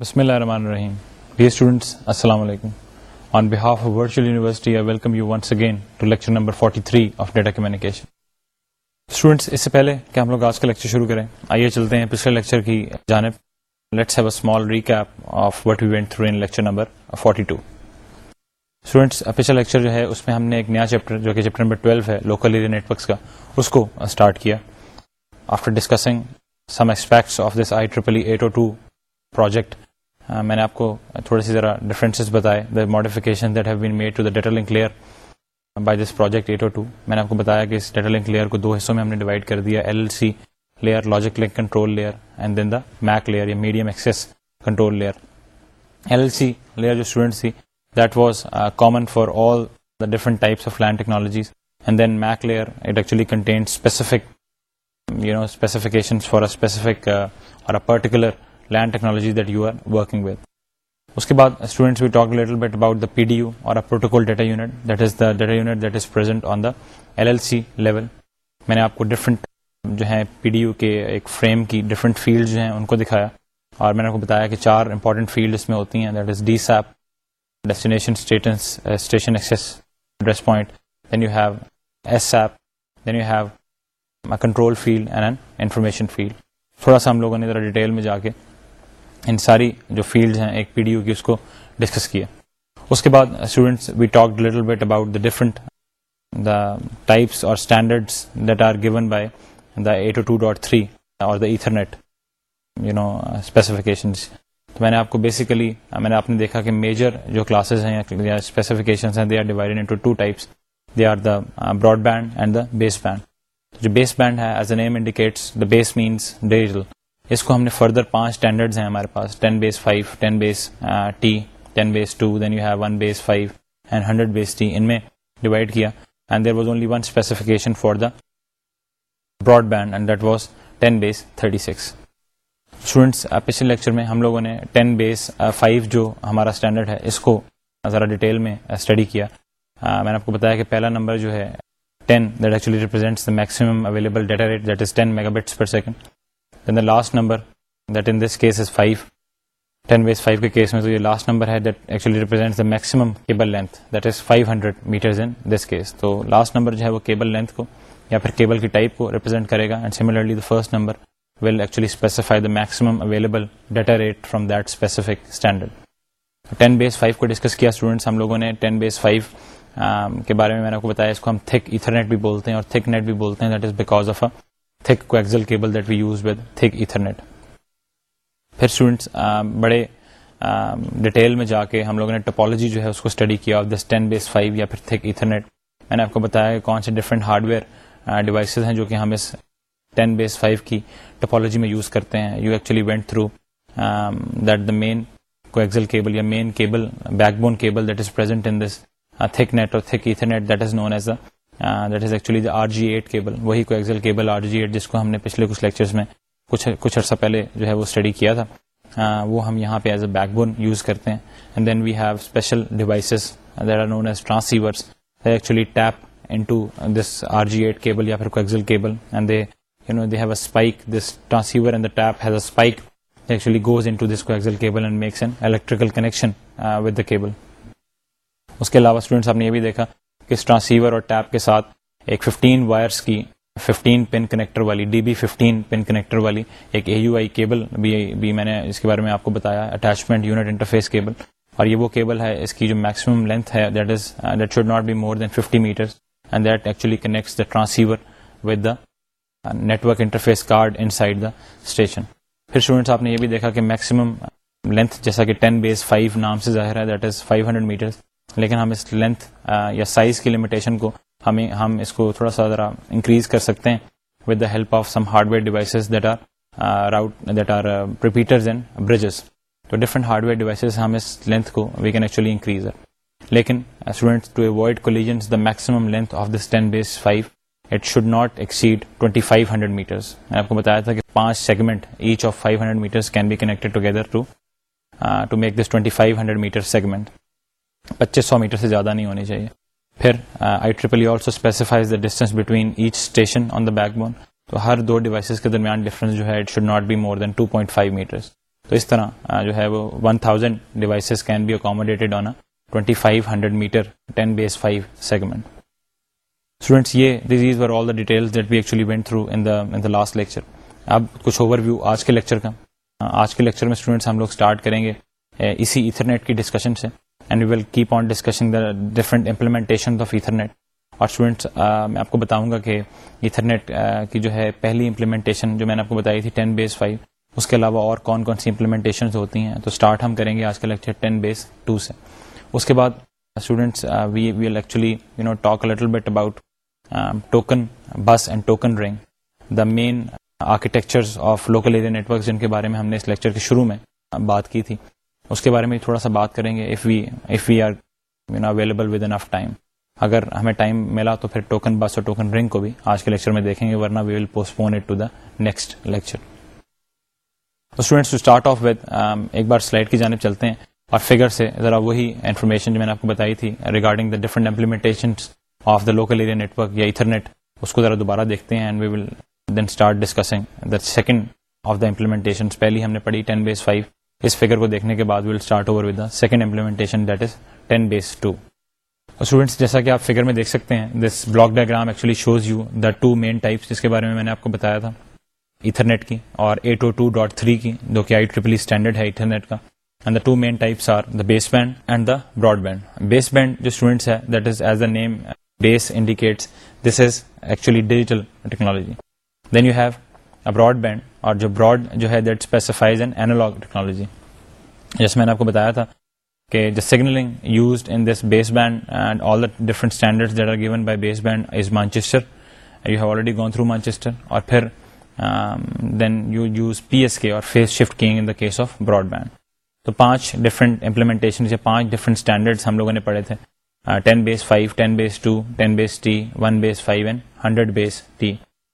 بسم اللہ الرحمن الرحیم ڈیئر اسٹوڈنٹس السلام علیکم on behalf of virtual university I welcome you once again to lecture number 43 of data communication students اس سے پہلے کہ ہم لوگ آج کا لیکچر شروع کریں آئیے چلتے ہیں پچھلے لیکچر کی جانب let's have a small recap of what we went through in lecture number 42 students پچھلا لیکچر جو ہے اس میں ہم نے ایک نیا چیپٹر جو کہ چیپٹر نمبر 12 ہے لوکل ایریا نیٹ ورکس کا اس کو اسٹارٹ کیا after discussing some aspects of this I triple E eight O two project uh, میں نے آپ کو تھوڑے سے oh دو حصوں میں ہم نے ڈیوائڈ کر دیا L C layer layer layer layer layer logic link control control and then the MAC یا میڈیم ایکسیس ایل سی جو تھی that was common for all the different types of LAN technologies and then MAC layer it actually content specific specific you know specification for a اور particular LAN technology میں نے آپ کو different جو ہے P D U کے different field جو ہیں ان کو دکھایا اور میں نے بتایا کہ چار امپورٹنٹ فیلڈ اس میں ہوتی ہیں uh, سا ہم لوگوں نے ذرا ڈیٹیل میں جا کے ان ساری جو فیلڈز ہیں ایک پی ڈی یو کی اس کو ڈسکس کیا اس کے بعد students we talk little bit about the different the types اور standards that are given by the eight O two dot three اور the Ethernet you know specifications تو میں نے آپ کو بیسیکلی میں نے آپ نے دیکھا کہ میجر جو کلاسز ہیں یا اسپیسیفکیشنس ہیں they are divide into two types they are the broadband and the baseband جو بیس بینڈ ہے as a name indicates the base means digital اس کو ہم نے فردر پانچ اسٹینڈرڈ ہیں ہمارے پاس ten base five ten base T ten base two then you have one base five and hundred base T ان میں ڈیوائڈ کیا and there was only one specification for the broadband and that was ten base thirty six students پچھلے lecture میں ہم لوگوں نے ten base five جو ہمارا اسٹینڈرڈ ہے اس کو ذرا ڈیٹیل میں اسٹڈی کیا میں نے آپ کو بتایا کہ پہلا نمبر جو ہے ten that actually represents the maximum available data rate that is ten mega bits per second then the last number that in this case is five ten base five کے کیس میں تو یہ last number ہے that actually represent the maximum cable length that is five hundred metres in this case تو last number جو ہے وہ cable length کو یا پھر کیبل کی ٹائپ کو ریپرزینٹ کرے گا and similarly the first number will actually specify the maximum available data rate from that specific standard ten base five کو ڈسکس کیا اسٹوڈنٹس ہم لوگوں نے ٹین بیس فائیو کے بارے میں میں نے آپ کو بتایا اس کو ہم تھک ایتھرنیٹ بھی بولتے ہیں اور تھک نیٹ بھی بولتے ہیں that is because of a thick coaxial cable that we use with thick Ethernet پھر اسٹوڈینٹس بڑے ڈیٹیل میں جا کے ہم لوگوں نے ٹپالوجی جو ہے اس کو اسٹڈی کیا دس ٹین بیس فائیو یا پھر تھک ایتھرنیٹ میں نے آپ کو بتایا کہ کون سے ڈفرینٹ ہارڈ ویئر ڈیوائسیز ہیں جو کہ ہم اس ٹین بیس فائیو کی ٹپالوجی میں یوز کرتے ہیں you actually went through that the main coaxial cable یا main cable backbone cable that is present in this thick net اور thick Ethernet that is known as a that is actually the R G eight cable وہی کو ایکزل cable R G eight جس کو ہم نے پچھلے کچھ lectures میں کچھ کچھ عرصہ پہلے جو ہے وہ اسٹڈی کیا تھا uh, وہ ہم یہاں پہ as a backbone use کرتے ہیں and then we have special devices that are known as transceivers actually tap into this R G eight cable یا پھر ایکزل cable and they you know they have a spike this transceiver and the tap has a spike actually goes into this coaxial cable and makes an electrical connection with the cable اس کے علاوہ students آپ نے یہ بھی دیکھا کس transceiver اور ٹیپ کے ساتھ ایک 15 وائرس کی 15 پن کنیکٹر والی D B fifteen pin connector والی ایک اے یو آئی کیبل بھی, بھی میں نے اس کے بارے میں آپ کو بتایا اٹیچمنٹ یونٹ انٹرفیس کیبل اور یہ وہ کیبل ہے اس کی جو میکسیمم لینتھ ہے that is that should not be more than 50 metre and that actually connects the transceiver with the network interface card inside the station پھر students آپ نے یہ بھی دیکھا کہ میکسیمم لینتھ جیسا کہ 10 بیس 5 نام سے ظاہر ہے دیٹ از 500 ہنڈریڈ لیکن ہم اس لینتھ یا سائز کی لمیٹیشن کو ہمیں ہم اس کو تھوڑا سا ذرا انکریز کر سکتے ہیں with the help of some hardware devices that are route that are repeaters and bridges تو ڈفرنٹ ہارڈ ویئر ڈیوائسز ہم اس لینتھ کو وی کین ایکچولی انکریز لیکن students to avoid collisions the maximum length of this ten base five it should not exceed twenty five hundred mattress میں نے آپ کو بتایا تھا کہ پانچ segment each of five hundred mattress can be connected together to to make this twenty five hundred metre segment پچیس سو میٹر سے زیادہ نہیں ہونی چاہیے پھر I triple E also specifies the distance between each station on the backbone تو ہر دو ڈیوائسز کے درمیان ڈفرینس جو ہے it should not be more than two point five mattress تو اس طرح جو ہے وہ one thousand devices can be accommodated on twenty five hundred metre ten base five segment students یہ these were all the details that we actually went through in the in the last lecture اب کچھ overview آج کے lecture کا آج کے lecture میں students ہم لوگ اسٹارٹ کریں گے اسی ایتھرنیٹ کی ڈسکشن سے and we will keep on discussing implementation of Ethernet اور اسٹوڈینٹس میں آپ کو بتاؤں گا کہ ایتھرنیٹ کی جو ہے پہلی امپلیمنٹیشن جو میں نے آپ کو بتائی تھی ٹین بیس فائیو اس کے علاوہ اور کون کون سی امپلیمنٹیشن ہوتی ہیں تو اسٹارٹ ہم کریں گے آج کا لیکچر ٹین بیس ٹو سے اس کے بعد students we actually you know talk little bit about token bus and token ring the main architectures of local area networks جن کے بارے میں ہم نے اس لیکچر کے شروع میں بات کی تھی اس کے بارے میں تھوڑا سا بات کریں گے if we if we are you know available with enough time اگر ہمیں ٹائم ملا تو پھر ٹوکن بس اور ٹوکن رنگ کو بھی آج کے لیکچر میں دیکھیں گے ورنہ we will postpone it to the next lecture تو students to start off with ایک بار سلائڈ کی جانب چلتے ہیں اور فگر سے ذرا وہی انفارمیشن جو میں نے آپ کو بتائی تھی regarding the different implementation of the local area network یا ایتھرنیٹ اس کو ذرا دوبارہ دیکھتے ہیں and we will then start discussing the second of the implementation پہلی ہم نے پڑھی ٹین بیس فائیو اس فگر کو دیکھنے کے بعد will start over with second implementation that is ten base two students جیسا کہ آپ فگر میں دیکھ سکتے ہیں this block diagram actually shows you the two main types جس کے بارے میں میں نے آپ کو بتایا تھا ایتھرنیٹ کی اور ایٹ او ٹو ڈاٹ تھری کی جو کہ آئی ٹریپلی اسٹینڈرڈ ہے ایتھرنیٹ کا and the two main types are the baseband and the broadband baseband جو اسٹوڈینٹس ہے that is as the name base indicates this is actually digital technology then you have a broadband اور جو broad جو ہے that specifies an analog technology جیسے میں نے آپ کو بتایا تھا کہ the signalling used in this baseband and all the different standard that are given by baseband is you have already gone through Manchester اور پھر then you use P S K اور phase shift keying in the case of broadband تو پانچ different implementation یا پانچ different standard ہم لوگوں نے پڑھے تھے ten ten ten base base base base five five two T one and hundred base T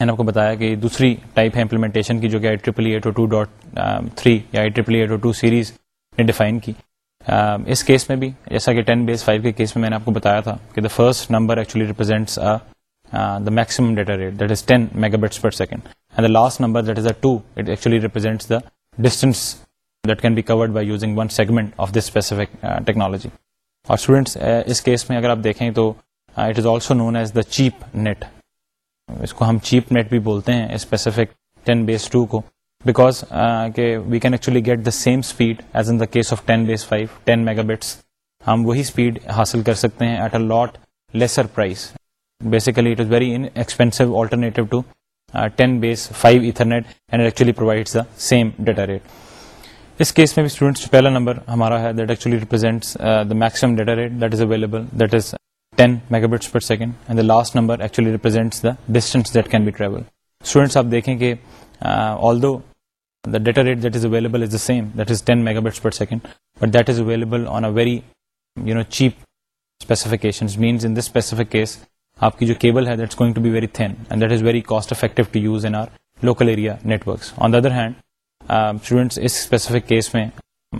میں نے آپ کو بتایا کہ دوسری ٹائپ ہے امپلیمنٹیشن کی جو کہ I triple eight O two dot three یا ٹریپل ایٹ او ٹو سیریز نے ڈیفائن کی um, اس کیس میں بھی جیسا کہ ٹین بیس فائیو کے کیس میں میں نے آپ کو بتایا تھا کہ the first number actually represents the maximum data rate that is ten mega bits per second and the last number that is a two it actually represents the distance that can be covered by using one segment of this specific technology اور students اس case میں اگر آپ دیکھیں تو it is also known as the cheap net اس کو ہم چیپ نیٹ بھی بولتے ہیں اسپیسیفک ٹین بیس ٹو کو بیکاز uh, کہ we can actually get the same speed as in the case of ten base five ten mega bits ہم وہی اسپیڈ حاصل کر سکتے ہیں at a lot lesser price basically it is very inexpensive alternative to ten base five Ethernet and actually provides the same data rate اس case میں بھی students پہلا نمبر ہمارا ہے that actually represents the maximum data rate that is available that is mega bits per second and the last number joint is very cost effective local area network on the other hands case میں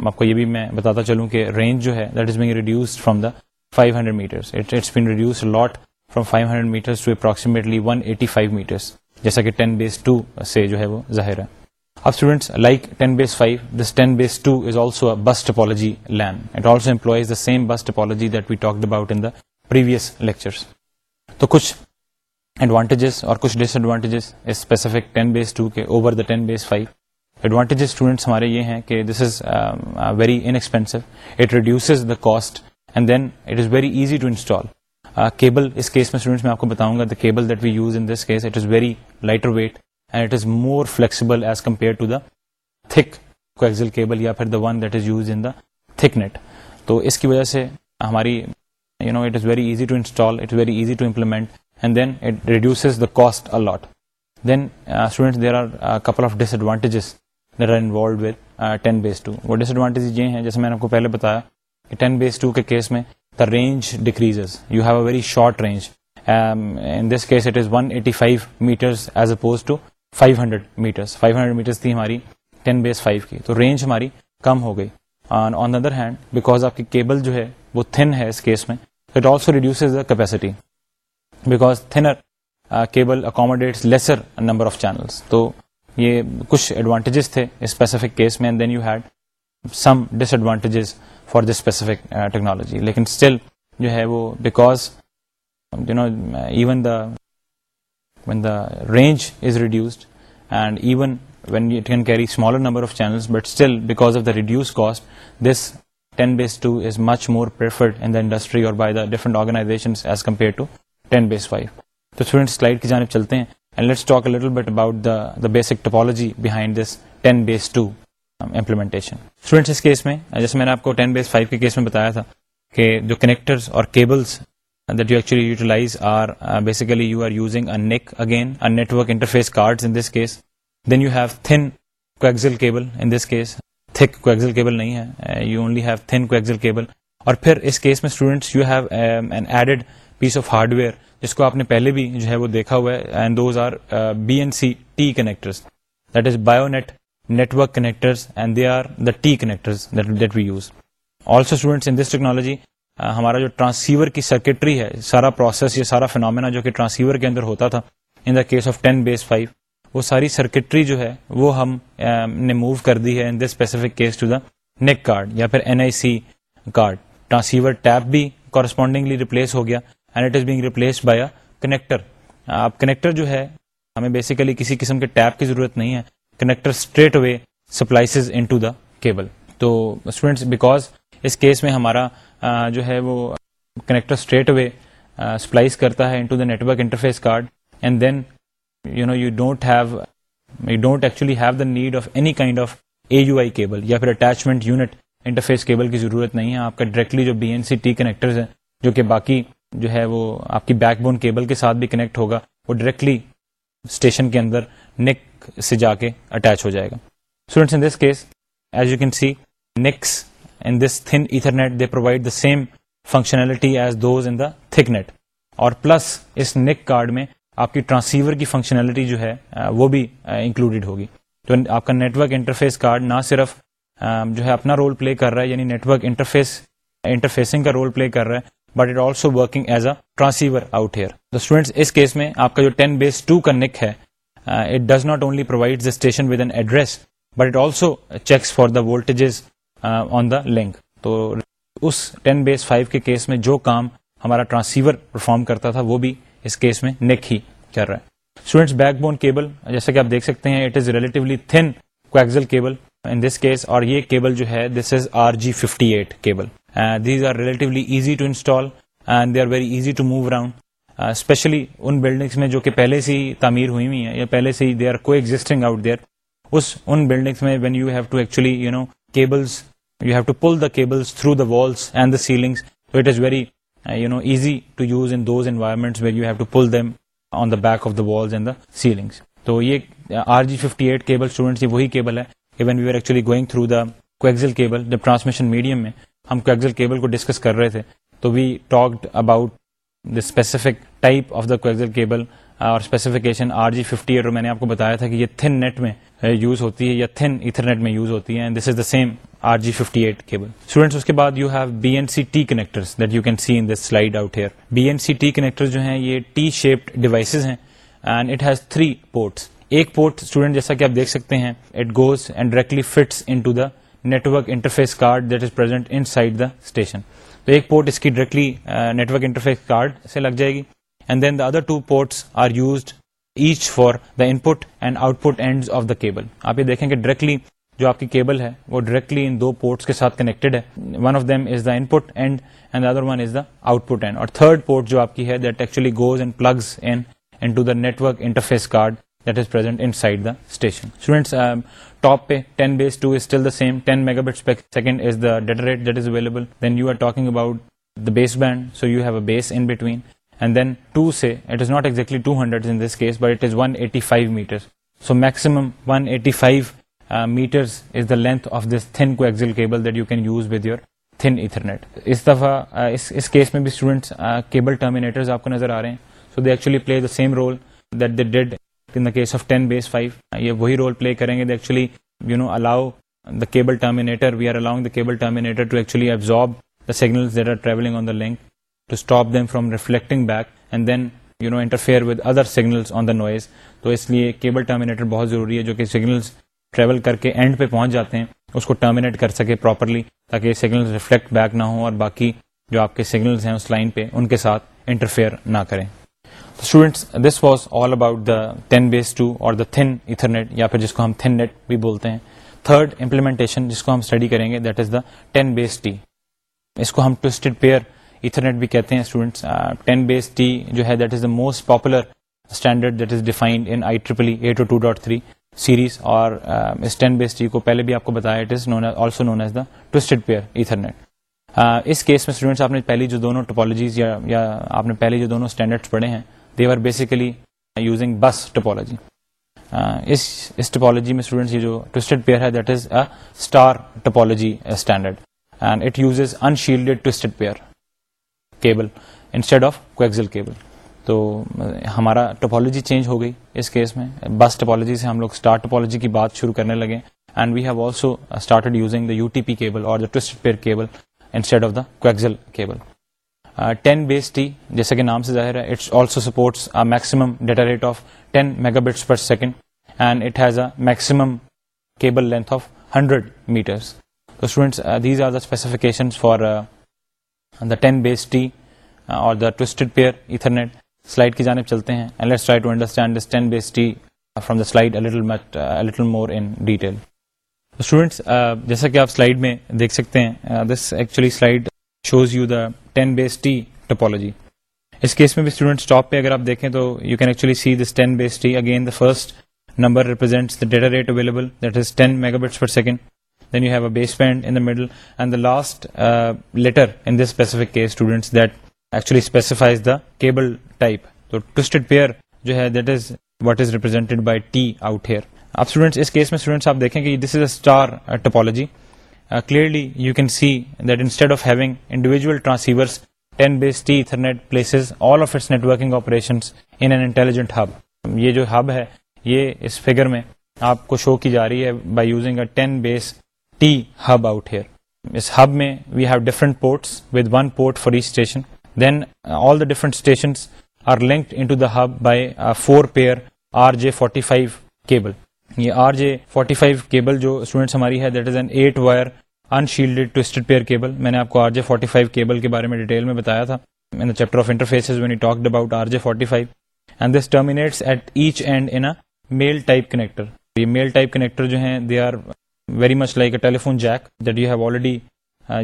آپ کو یہ بھی میں بتاتا چلوں کہ range جو ہے five hundred mattress mattress mattress جیسا کہ بیس بیس بیس سے جو ہے ہے وہ ظاہر اب students like this is also also bus bus topology topology LAN it employs the the same that we talked about in previous تو کچھ ایڈوانٹیجز اور کچھ ڈس ایڈوانٹیجز اسپیسیفک ایڈوانٹیجزفک بیس ٹو کے over the base five advantages students ہمارے یہ ہیں کہ this is very inexpensive it reduces the cost and then it is very easy to install cable اس میں آپ کو بتاؤں گا cable lighter weight and it is more flexible as compare اس کی وجہ سے ہماری you know it is very easy to install it very easy to implement then it a lot then student there are couple of disadvantages disadvantages یہ ہیں جیسے میں نے آپ کو پہلے بتایا ٹین بیس ٹو کے کیس میں the range decrease you have a very short range in this case it is one eighty five matters as oppose to five hundred mattress five hundred mattress تھی ہماری ten base five کی تو range ہماری کم ہو گئی on other hand because آپ کی کیبل جو ہے وہ تھن ہے اس کیس میں it also reduce the capacity because thinner cable accommodate lesser number of channels تو یہ کچھ ایڈوانٹیجز تھے اسپیسیفک کیس میں and then you had some disadvantages for this specific technology لیکن اسٹل جو ہے وہ because you know even the when the range is reduced and even when you can carry smaller number of channels but still because of the reduce cost this ten base two is much preferred in industry اور different organization as compare slide کی جانب چلتے ہیں basic topology behind this ten base two implementation students اس case میں جیسے میں نے آپ کو ٹین بیس فائیو کے کیس میں بتایا تھا کہ جو کنیکٹرز اور cables that you actually utilise are basically you are using a NIC again a network interface cards in this case then you have thin coaxial cable in this case thick coaxial cable نہیں ہے you only have thin coaxial cable اور پھر اس case میں students you have an added piece of hardware جس کو آپ نے پہلے بھی جو ہے وہ دیکھا ہوا ہے and those are B N C T connectors that is bayonet network connectors and they are the T connectors that, that we use. Also students in this technology, uh, ہمارا جو ٹرانسیور کی circuitry ہے سارا process یہ سارا phenomenon جو کہ transceiver کے اندر ہوتا تھا in the case of 10 base 5 وہ ساری سرکٹری جو ہے وہ ہم um, نے موو کر دی ہے in this specific case to the NIC card یا پھر N I C card transceiver tap بھی کورسپونڈنگلی ریپلیس ہو گیا and it is being replace by a connector آپ کنیکٹر جو ہے ہمیں بیسیکلی کسی قسم کے ٹیپ کی ضرورت نہیں ہے connector straight way into the cable تو اسٹوڈینٹس بیکاز اس کیس میں ہمارا جو ہے وہ کنیکٹر اسٹریٹ وے سپلائز کرتا ہے into the network interface card and then you know you don't have you don't actually have the need of any kind of A U I cable یا پھر attachment unit interface cable کی ضرورت نہیں ہے آپ کا directly جو B N C T connectors ہیں جو کہ باقی جو ہے وہ آپ کی بیک بون کیبل کے ساتھ بھی کنیکٹ ہوگا وہ ڈائریکٹلی اسٹیشن کے اندر نیک سے جا کے اٹیچ ہو جائے گا students in this case as you can see next in this thin Ethernet they provide the same functionality as those in the thick net اور پلس اس نیک کارڈ میں آپ کی ٹرانسیور کی فنکشنلٹی جو ہے وہ بھی انکلوڈیڈ ہوگی تو آپ کا نیٹورک انٹرفیس کارڈ نہ صرف جو ہے اپنا رول پلے کر رہا ہے یعنی نیٹورک انٹرفیس انٹرفیسنگ کا رول پلے کر رہا ہے but it also working as a transceiver out here students اس کیس میں آپ کا جو ٹین بیس ٹو کا نک ہے it does not only provide the station with an address but it also checks for the voltages on the link تو اس ten base five کے کیس میں جو کام ہمارا ٹرانسیور پرفارم کرتا تھا وہ بھی اس کیس میں نک ہی کر رہا ہے اسٹوڈینٹس بیک بون کیبل جیسا کہ آپ دیکھ سکتے ہیں it is thin cable in this case اور یہ کیبل جو ہے this is R G fifty eight cable these are easy to install and they are very easy to move around especially in buildings میں جو کہ پہلے سے ہی تعمیر ہوئی ہوئی ہیں یا پہلے سے ہی دے آر کو ایگزٹنگ آؤٹ دیئر اس ان بلڈنگس میں when you have to actually you know cables you have to pull the cables through the walls and the ceilings so it is very you know easy to use in those environments where you have to pull them on the back of the walls and the ceilings تو یہ R G fifty eight cable students وہی cable ہے even we are actually going through the coaxial cable جب transmission medium میں ہم coaxial cable کو discuss کر رہے تھے تو we talked about this specific type of the coaxial cable اور specification R G fifty eight میں نے آپ کو بتایا تھا کہ یہ تھن نیٹ میں یوز uh, ہوتی ہے یا تھن ایتھرنیٹ میں یوز ہوتی ہے this is the same R G fifty eight cable students اس کے بعد you have B N C T connector that you can see in this slide out here B N C T connector جو ہیں یہ T shaped devices ہیں and it has three ports ایک port student جیسا کہ آپ دیکھ سکتے ہیں it goes and directly fits into the network interface card that is present inside the station ایک پورٹ اس کی ڈائریکٹلی نیٹ ورک انٹرفیس سے لگ جائے گی and then the other two ports are used each for the input and output end of the cable آپ یہ دیکھیں کہ ڈائریکٹلی جو آپ کی کیبل ہے وہ ڈائریکٹلی ان دو پورٹس کے ساتھ کنیکٹڈ ہے one of them is the input end and other one is the output end اور تھرڈ پورٹ جو آپ کی ہے that actually goes and plugs into the network interface card so maximum one eighty five metre length of this thin کون use with you thin اترنیٹ اس دفعہ بھی students آپ کو نظر آ رہے ہیں so they actually play the same role in the case of ten base five یہ وہی رول پلے کریں گے actually you know allow the cable signals that are travelling on the link to stop them from reflecting back and then you know interfere with other signals on the noise تو اس لیے cable terminator بہت ضروری ہے جو کہ signals travel کر کے اینڈ پہ پہنچ جاتے ہیں اس کو ٹرمینیٹ کر سکے پراپرلی تاکہ سگنل ریفلیکٹ بیک نہ ہوں اور باقی جو آپ کے سگنلس ہیں اس لائن پہ ان کے ساتھ انٹرفیئر نہ کریں دس واز آل اباؤٹ اور جس کو ہم نیٹ بھی بولتے ہیں تھرڈ امپلیمنٹیشن جس کو ہم اسٹڈی کریں گے ہم پیئر پیئرنیٹ بھی کہتے ہیں most popular standard that is series اور اس ٹین بیس ٹی کو پہلے بھی آپ کو بتایا it is known as the twisted pair Ethernet Uh, اس کیس میں اسٹوڈینٹس آپ نے پہلی جو دونوں ٹپالوجیز یا, یا آپ نے پہلے جو دونوں اسٹینڈرڈ پڑھے ہیں they are basically using bus topology اس اس ٹپالوجی میں اسٹوڈینٹس یہ جو ٹوسٹڈ پیئر ہے that is a star topology standard and it uses unshielded twisted pair cable instead of coaxial cable تو ہمارا ٹپالوجی چینج ہو گئی اس کیس میں بس ٹپالوجی سے ہم لوگ اسٹار ٹپالوجی کی بات شروع کرنے لگے and we have also started using the U T P cable اور دا ٹوسٹڈ پیئر کیبل نام سے maximum cable length of hundred metres کی جانب چلتے ہیں اسٹوڈینٹس uh, جیسا کہ آپ سلائڈ میں دیکھ سکتے ہیں this actually slide shows you the base T اس کیس میں بھی اسٹوڈینٹس ٹاپ پہ اگر آپ دیکھیں تو you can actually see this base T again the first number represents the the data rate available that is mega bits per second then you have a base in middle and the last letter in this specific case students that actually specifies the cable type تو twisted pair جو ہے that is is what by T out here اب students اس case میں students آپ دیکھیں کہ this is a star topology clearly you can see that instead of having individual transceivers ten base T Ethernet places all of its networking operation in an intelligent hub یہ جو hub ہے یہ اس figure میں آپ کو شو کی جا رہی ہے by using a ten base T hub out here اس ہب میں we have different ports with one port for each station then all the different stations are linked into the hub by four pair R J forty five cable یہ R J forty five cable جو students ہماری ہے that is an eight wire unshielded twisted pair cable میں نے آپ کو R J forty five cable کے بارے میں ڈیٹیل میں بتایا تھا in chapter of interfaces when you talk about R J forty five and this terminates at each end in male type connector یہ میل ٹائپ کنیکٹر جو ہیں they are very much like a telephone jack that you have already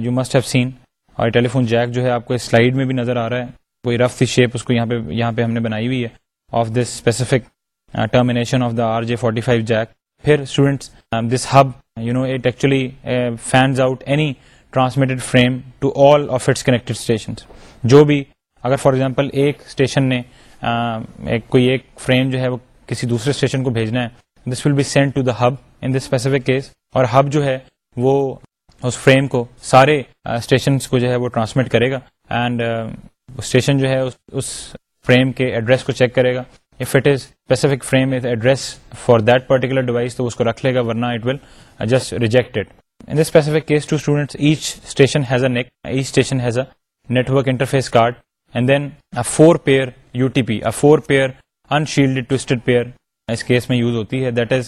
you must have seen اور telephone jack جو ہے آپ کو اس slide میں بھی نظر آ رہا ہے کوئی رف سی شیپ اس کو یہاں پہ یہاں پہ ہم نے بنائی ہوئی ہے of this specific termination of the R J forty five jack پھر this hub you know it actually fans out any transmitted frame to all of its connected station جو بھی اگر فار ایگزامپل ایک اسٹیشن نے کوئی ایک frame جو ہے وہ کسی دوسرے اسٹیشن کو بھیجنا ہے this will be send to the hub in this specific case اور ہب جو ہے وہ اس فریم کو سارے اسٹیشن کو جو ہے وہ ٹرانسمٹ کرے گا اینڈ اسٹیشن جو ہے اس فریم کے ایڈریس کو چیک کرے گا رکھنا پیئر پیئر ان شیلڈ پیئر میں یوز ہوتی ہے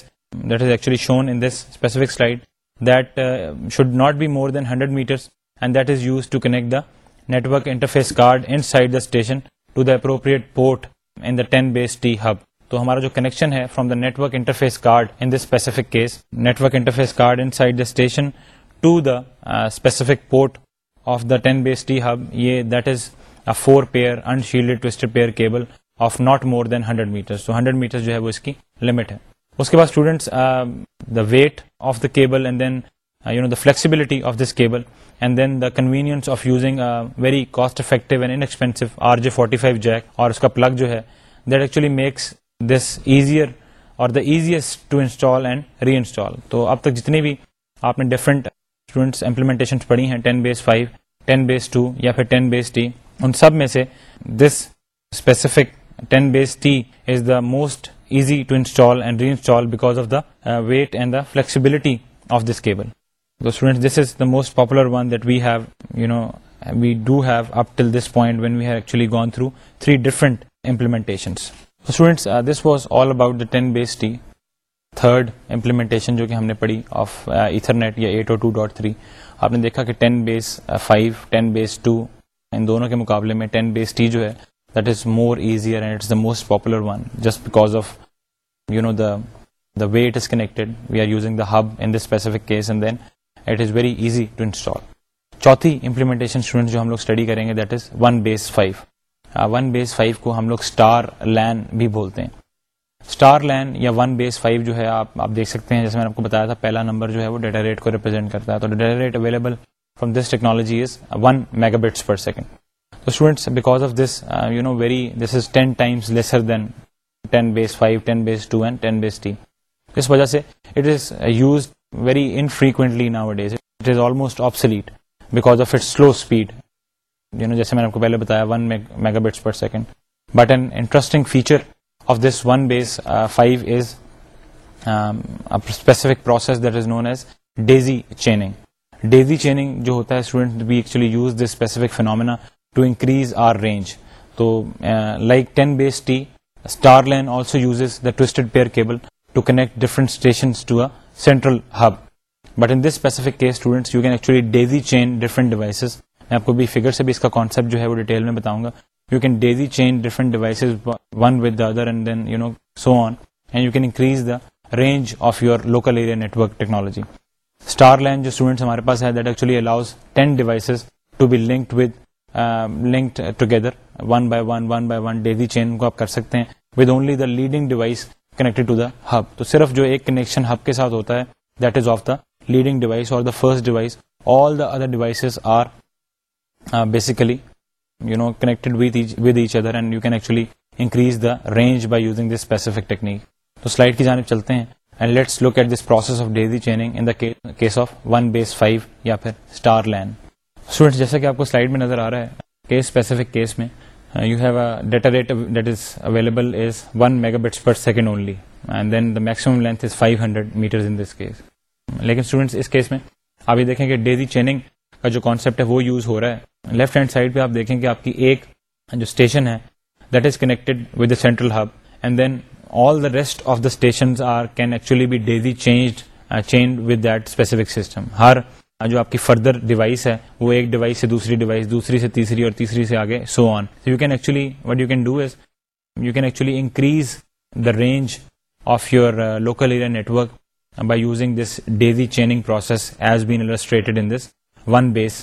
network interface appropriate port in the 10 base T hub. تو ہمارا جو کنیکشن ہے from the network interface card in this specific case network interface card inside the station to the specific port of the ten base T hub یہ that is a four pair انشیلڈ twisted pair cable of not more than hundred metre تو hundred metre جو ہے وہ اس کی limit ہے اس کے بعد students the weight of the cable and then you know the flexibility of this cable and then the convenience of use very cost effective and inexpensive R J forty five jack اور اس کا plug جو ہے that actually makes this easier اور the easiest to install and reinstall تو اب تک جتنی بھی آپ نے ڈفرنٹ امپلیمنٹیشن پڑھی ہیں ان سب میں سے this specific ten base T is the most easy to install and reinstall because of the weight and the flexibility of this cable most پاپولرس T third implementer at three آپ نے دیکھا کہ مقابلے میں most popular one just because the hub infix then it is very easy to install چوتھی implementation student جو ہم لوگ اسٹڈی کریں گے that is one base five one base five کو ہم لوگ اسٹار لین بھی بولتے ہیں اسٹار لین یا ون بیس فائیو جو ہے آپ آپ دیکھ سکتے ہیں جیسے میں نے آپ کو بتایا تھا پہلا نمبر جو ہے وہ ڈیٹا ریٹ کو ریپرزینٹ کرتا ہے تو data rate available from this technology is one mega bits per second تو students because of this you know very this is ten times lesser than ten base five ten base two and ten base T اس وجہ سے it is used very in فریٹلیٹموسٹ back of auto speed جیسے بتایا chaining daisy chaining جو ہوتا ہے like ten base T star LAN also twisted pair cable to connect different station central hub but in this specific case you can actually daisy chain different devices میں آپ کو بھی figure سے بھی اس کا کانسیپٹ جو ہے وہ ڈیٹیل میں بتاؤں گا you can daisy chain different devices one with the other and then you know so on and you can increase the range of your local area network technology star LAN جو ہمارے پاس ہے that actually allows ten devices to be linked linked with together one one one one by by daisy chain کو آپ کر سکتے ہیں with only the leading device connected to the hub تو صرف جو ایک کنیکشن ہب کے ساتھ ہوتا ہے that is of the leading device اور the first device all the other devices are basically you know connected with each other and you can actually increase the range by using this specific technique تو slide کی جانب چلتے ہیں and let's look at this process of daisy chaining in the case of one base five یا پھر star LAN students جیسا کہ آپ کو سلائڈ میں نظر آ رہا ہے کیس اسپیسیفک کیس میں you have a data rate that is available is one mega bits per second only and then the maximum length is five hundred metres in this case لیکن اس case میں آپ یہ دیکھیں کہ daisy chaining کا جو کانسیپٹ ہے وہ یوز ہو رہا ہے لیفٹ ہینڈ سائڈ پہ آپ دیکھیں کہ آپ کی ایک جو اسٹیشن ہے that is connected with the central hub and then all the rest of the station are can actually be daisy changed chained with that specific system ہر جو آپ کی فردر ڈیوائس ہے وہ ایک ڈیوائس سے دوسری ڈیوائس دوسری سے تیسری اور تیسری سے آگے so on you can actually what you can do is you can actually increase the range of your local area network by using this daisy chaining process as been illustrated in this one base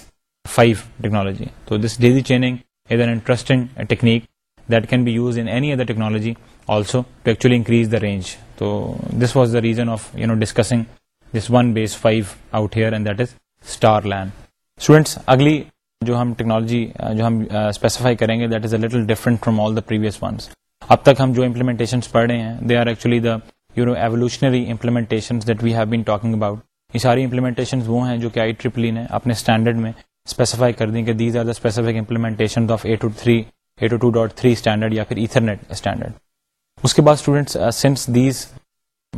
five technology تو this daisy chaining is an interesting technique that can be use any other technology also to actually increase the range تو this was the reason of you know discussing this one base five out here and that is star LAN students اگلی جو ہم technology جو ہم specify کریں گے that is a little different from all the previous ones اب تک ہم جو امپلیمنٹیشن پڑھ رہے ہیں they are actually the you know evolutionary implementation that we have been talking about یہ ساری امپلیمنٹیشن وہ ہیں جو کہ آئی ٹریپلی نے اپنے اسٹینڈرڈ میں اسپیسیفائی کر دیں کہ these are the specific implementation of a two three a two two dot three standard یا پھر ایتھرنیٹ اسٹینڈرڈ اس کے بعد students since these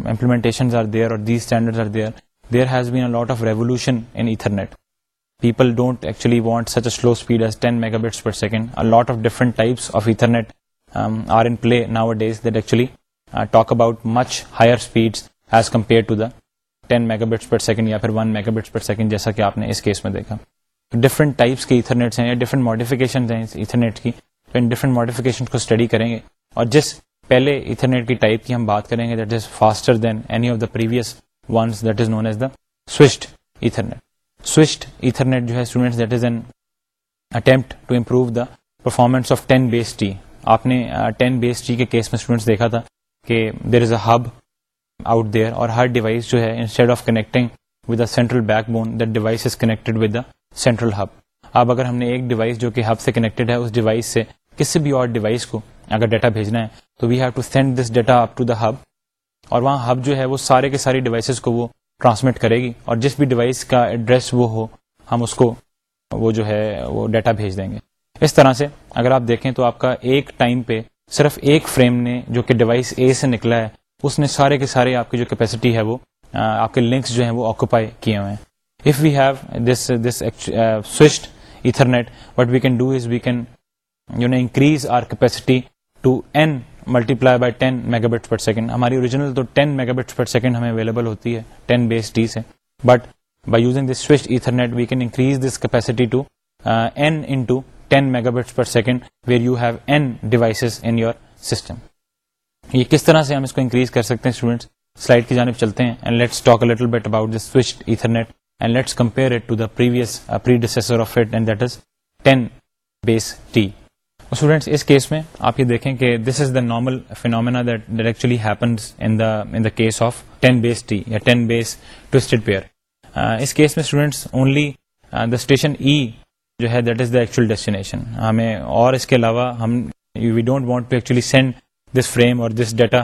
implementation are there اور these standard are there there's been a lot of revolution in Ethernet people don't actually want such a low speed as ten mega bits per second of different Ethernet are in play now days that actually talk about much higher speed as compare second یا second جیسا کہ آپ نے اس case میں دیکھا different types کے اتھرنیٹس ہیں یا ڈفرینٹ ماڈیفکیشنس ہیں اتھرنیٹ کی اسٹڈی کریں گے اور جس پہلے اترنیٹ کی ٹائپ کی ہم بات کریں گے that is faster than any of the previous ones that is known as the Ethernet Ethernet جو ہے students that is an attempt to improve the performance of ten base T آپ نے ٹین بیس ٹی کے case میں students دیکھا تھا کہ there is a hub out there اور ہر ڈیوائس جو ہے instead of connecting with the central backbone that device is connected with the central hub اب اگر ہم نے ایک ڈیوائس جو کہ ہب سے کنیکٹڈ ہے اس ڈیوائس سے کسی بھی اور ڈیوائس کو اگر ڈیٹا بھیجنا ہے تو we have to to send this data up the hub اور وہاں ہب جو ہے وہ سارے کے ساری ڈیوائسیز کو وہ ٹرانسمٹ کرے گی اور جس بھی ڈیوائس کا ایڈریس وہ ہو ہم اس کو وہ جو ہے وہ ڈیٹا بھیج دیں گے اس طرح سے اگر آپ دیکھیں تو آپ کا ایک ٹائم پہ صرف ایک فریم نے جو کہ ڈیوائس اے سے نکلا ہے اس نے سارے کے سارے آپ کی جو کیپیسٹی ہے وہ آپ کے لنکس جو ہیں وہ آکوپائی کیے ہوئے ہیں if we have this this switched Ethernet what we can do is we can you know increase our capacity multiply by ten mega bits per second ہماری اوریجنل تو ten mega bits per second ہمیں available ہوتی ہے ten base D سے but by using this switch Ethernet we can increase this capacity to N in to ten mega bits per second where you have N devices in your system یہ کس طرح سے ہم اس کو increase کر سکتے ہیں اسٹوڈینٹس سلائڈ کی جانب چلتے ہیں and let's talk little bit about this switch Ethernet and let's compare it to the previous predecessor of it and that is ten base T students اس کیس میں آپ یہ دیکھیں کہ this is the normal phenomena that that actually the case of ten base T یا base twisted pair اس case میں students only the station E جو ہے that is the actual destination ہمیں اور اس کے علاوہ ہم we don't want to actually send this frame اور this data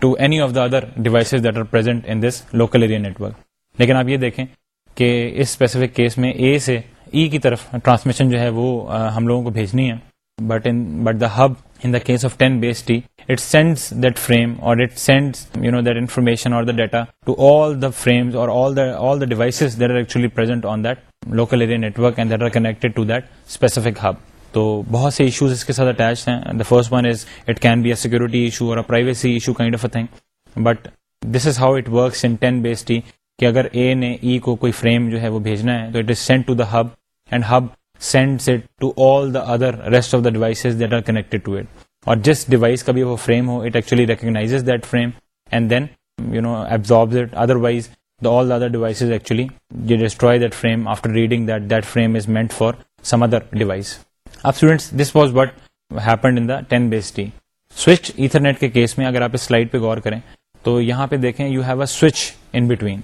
to any of the other devices that are present in this local area network لیکن آپ یہ دیکھیں کہ اس اسپیسیفک کیس میں اے سے ای کی طرف ٹرانسمیشن جو ہے وہ ہم لوگوں کو بھیجنی ہے but area but the hub in case of ten specific hub تو بہت سے ایشوز اس کے ساتھ اٹیچ ہیں the first one is is it it can be a a security issue issue اور privacy kind of thing but this how works in ten کہ اگر اے نے ای e کو کوئی فریم جو ہے وہ بھیجنا ہے تو it is send to the hub and hub sends to all the other rest of the devices that are connected to it اور جس ڈیوائس کا بھی وہ فریم ہو it actually recognize that frame and then you know absorb it otherwise the the all other devices actually that that that frame frame after reading is meant for some other device اب students this was what happened in the ten base T switch Ethernet کے case میں اگر آپ اس slide پہ غور کریں تو یہاں پہ دیکھیں you have a switch in between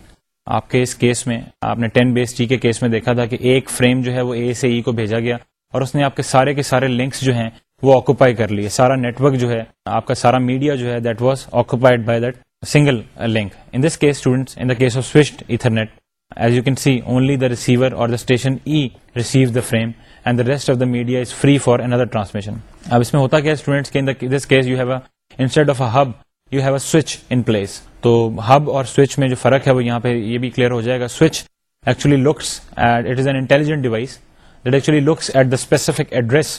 آپ کے اس کیس میں آپ نے ٹین بیس ٹی کے کیس میں دیکھا تھا کہ ایک فریم جو ہے وہ اے سے ای e کو بھیجا گیا اور اس نے آپ کے سارے کے سارے لنکس جو ہیں وہ آکوپائی کر لیے سارا نیٹورک جو ہے آپ کا سارا میڈیا جو ہے that was occupied by that single link in this case students in the case of switched Ethernet as you can see only the receiver اور the the station E receive frame and the rest of the media is free for another transmission اب اس میں ہوتا کیا students کے in this case you you have have a a instead of hub switch place تو hub اور switch میں جو فرق ہے وہ یہاں پہ یہ بھی کلیئر ہو جائے گا switch actually looks at it is an intelligent device that actually looks at the specific address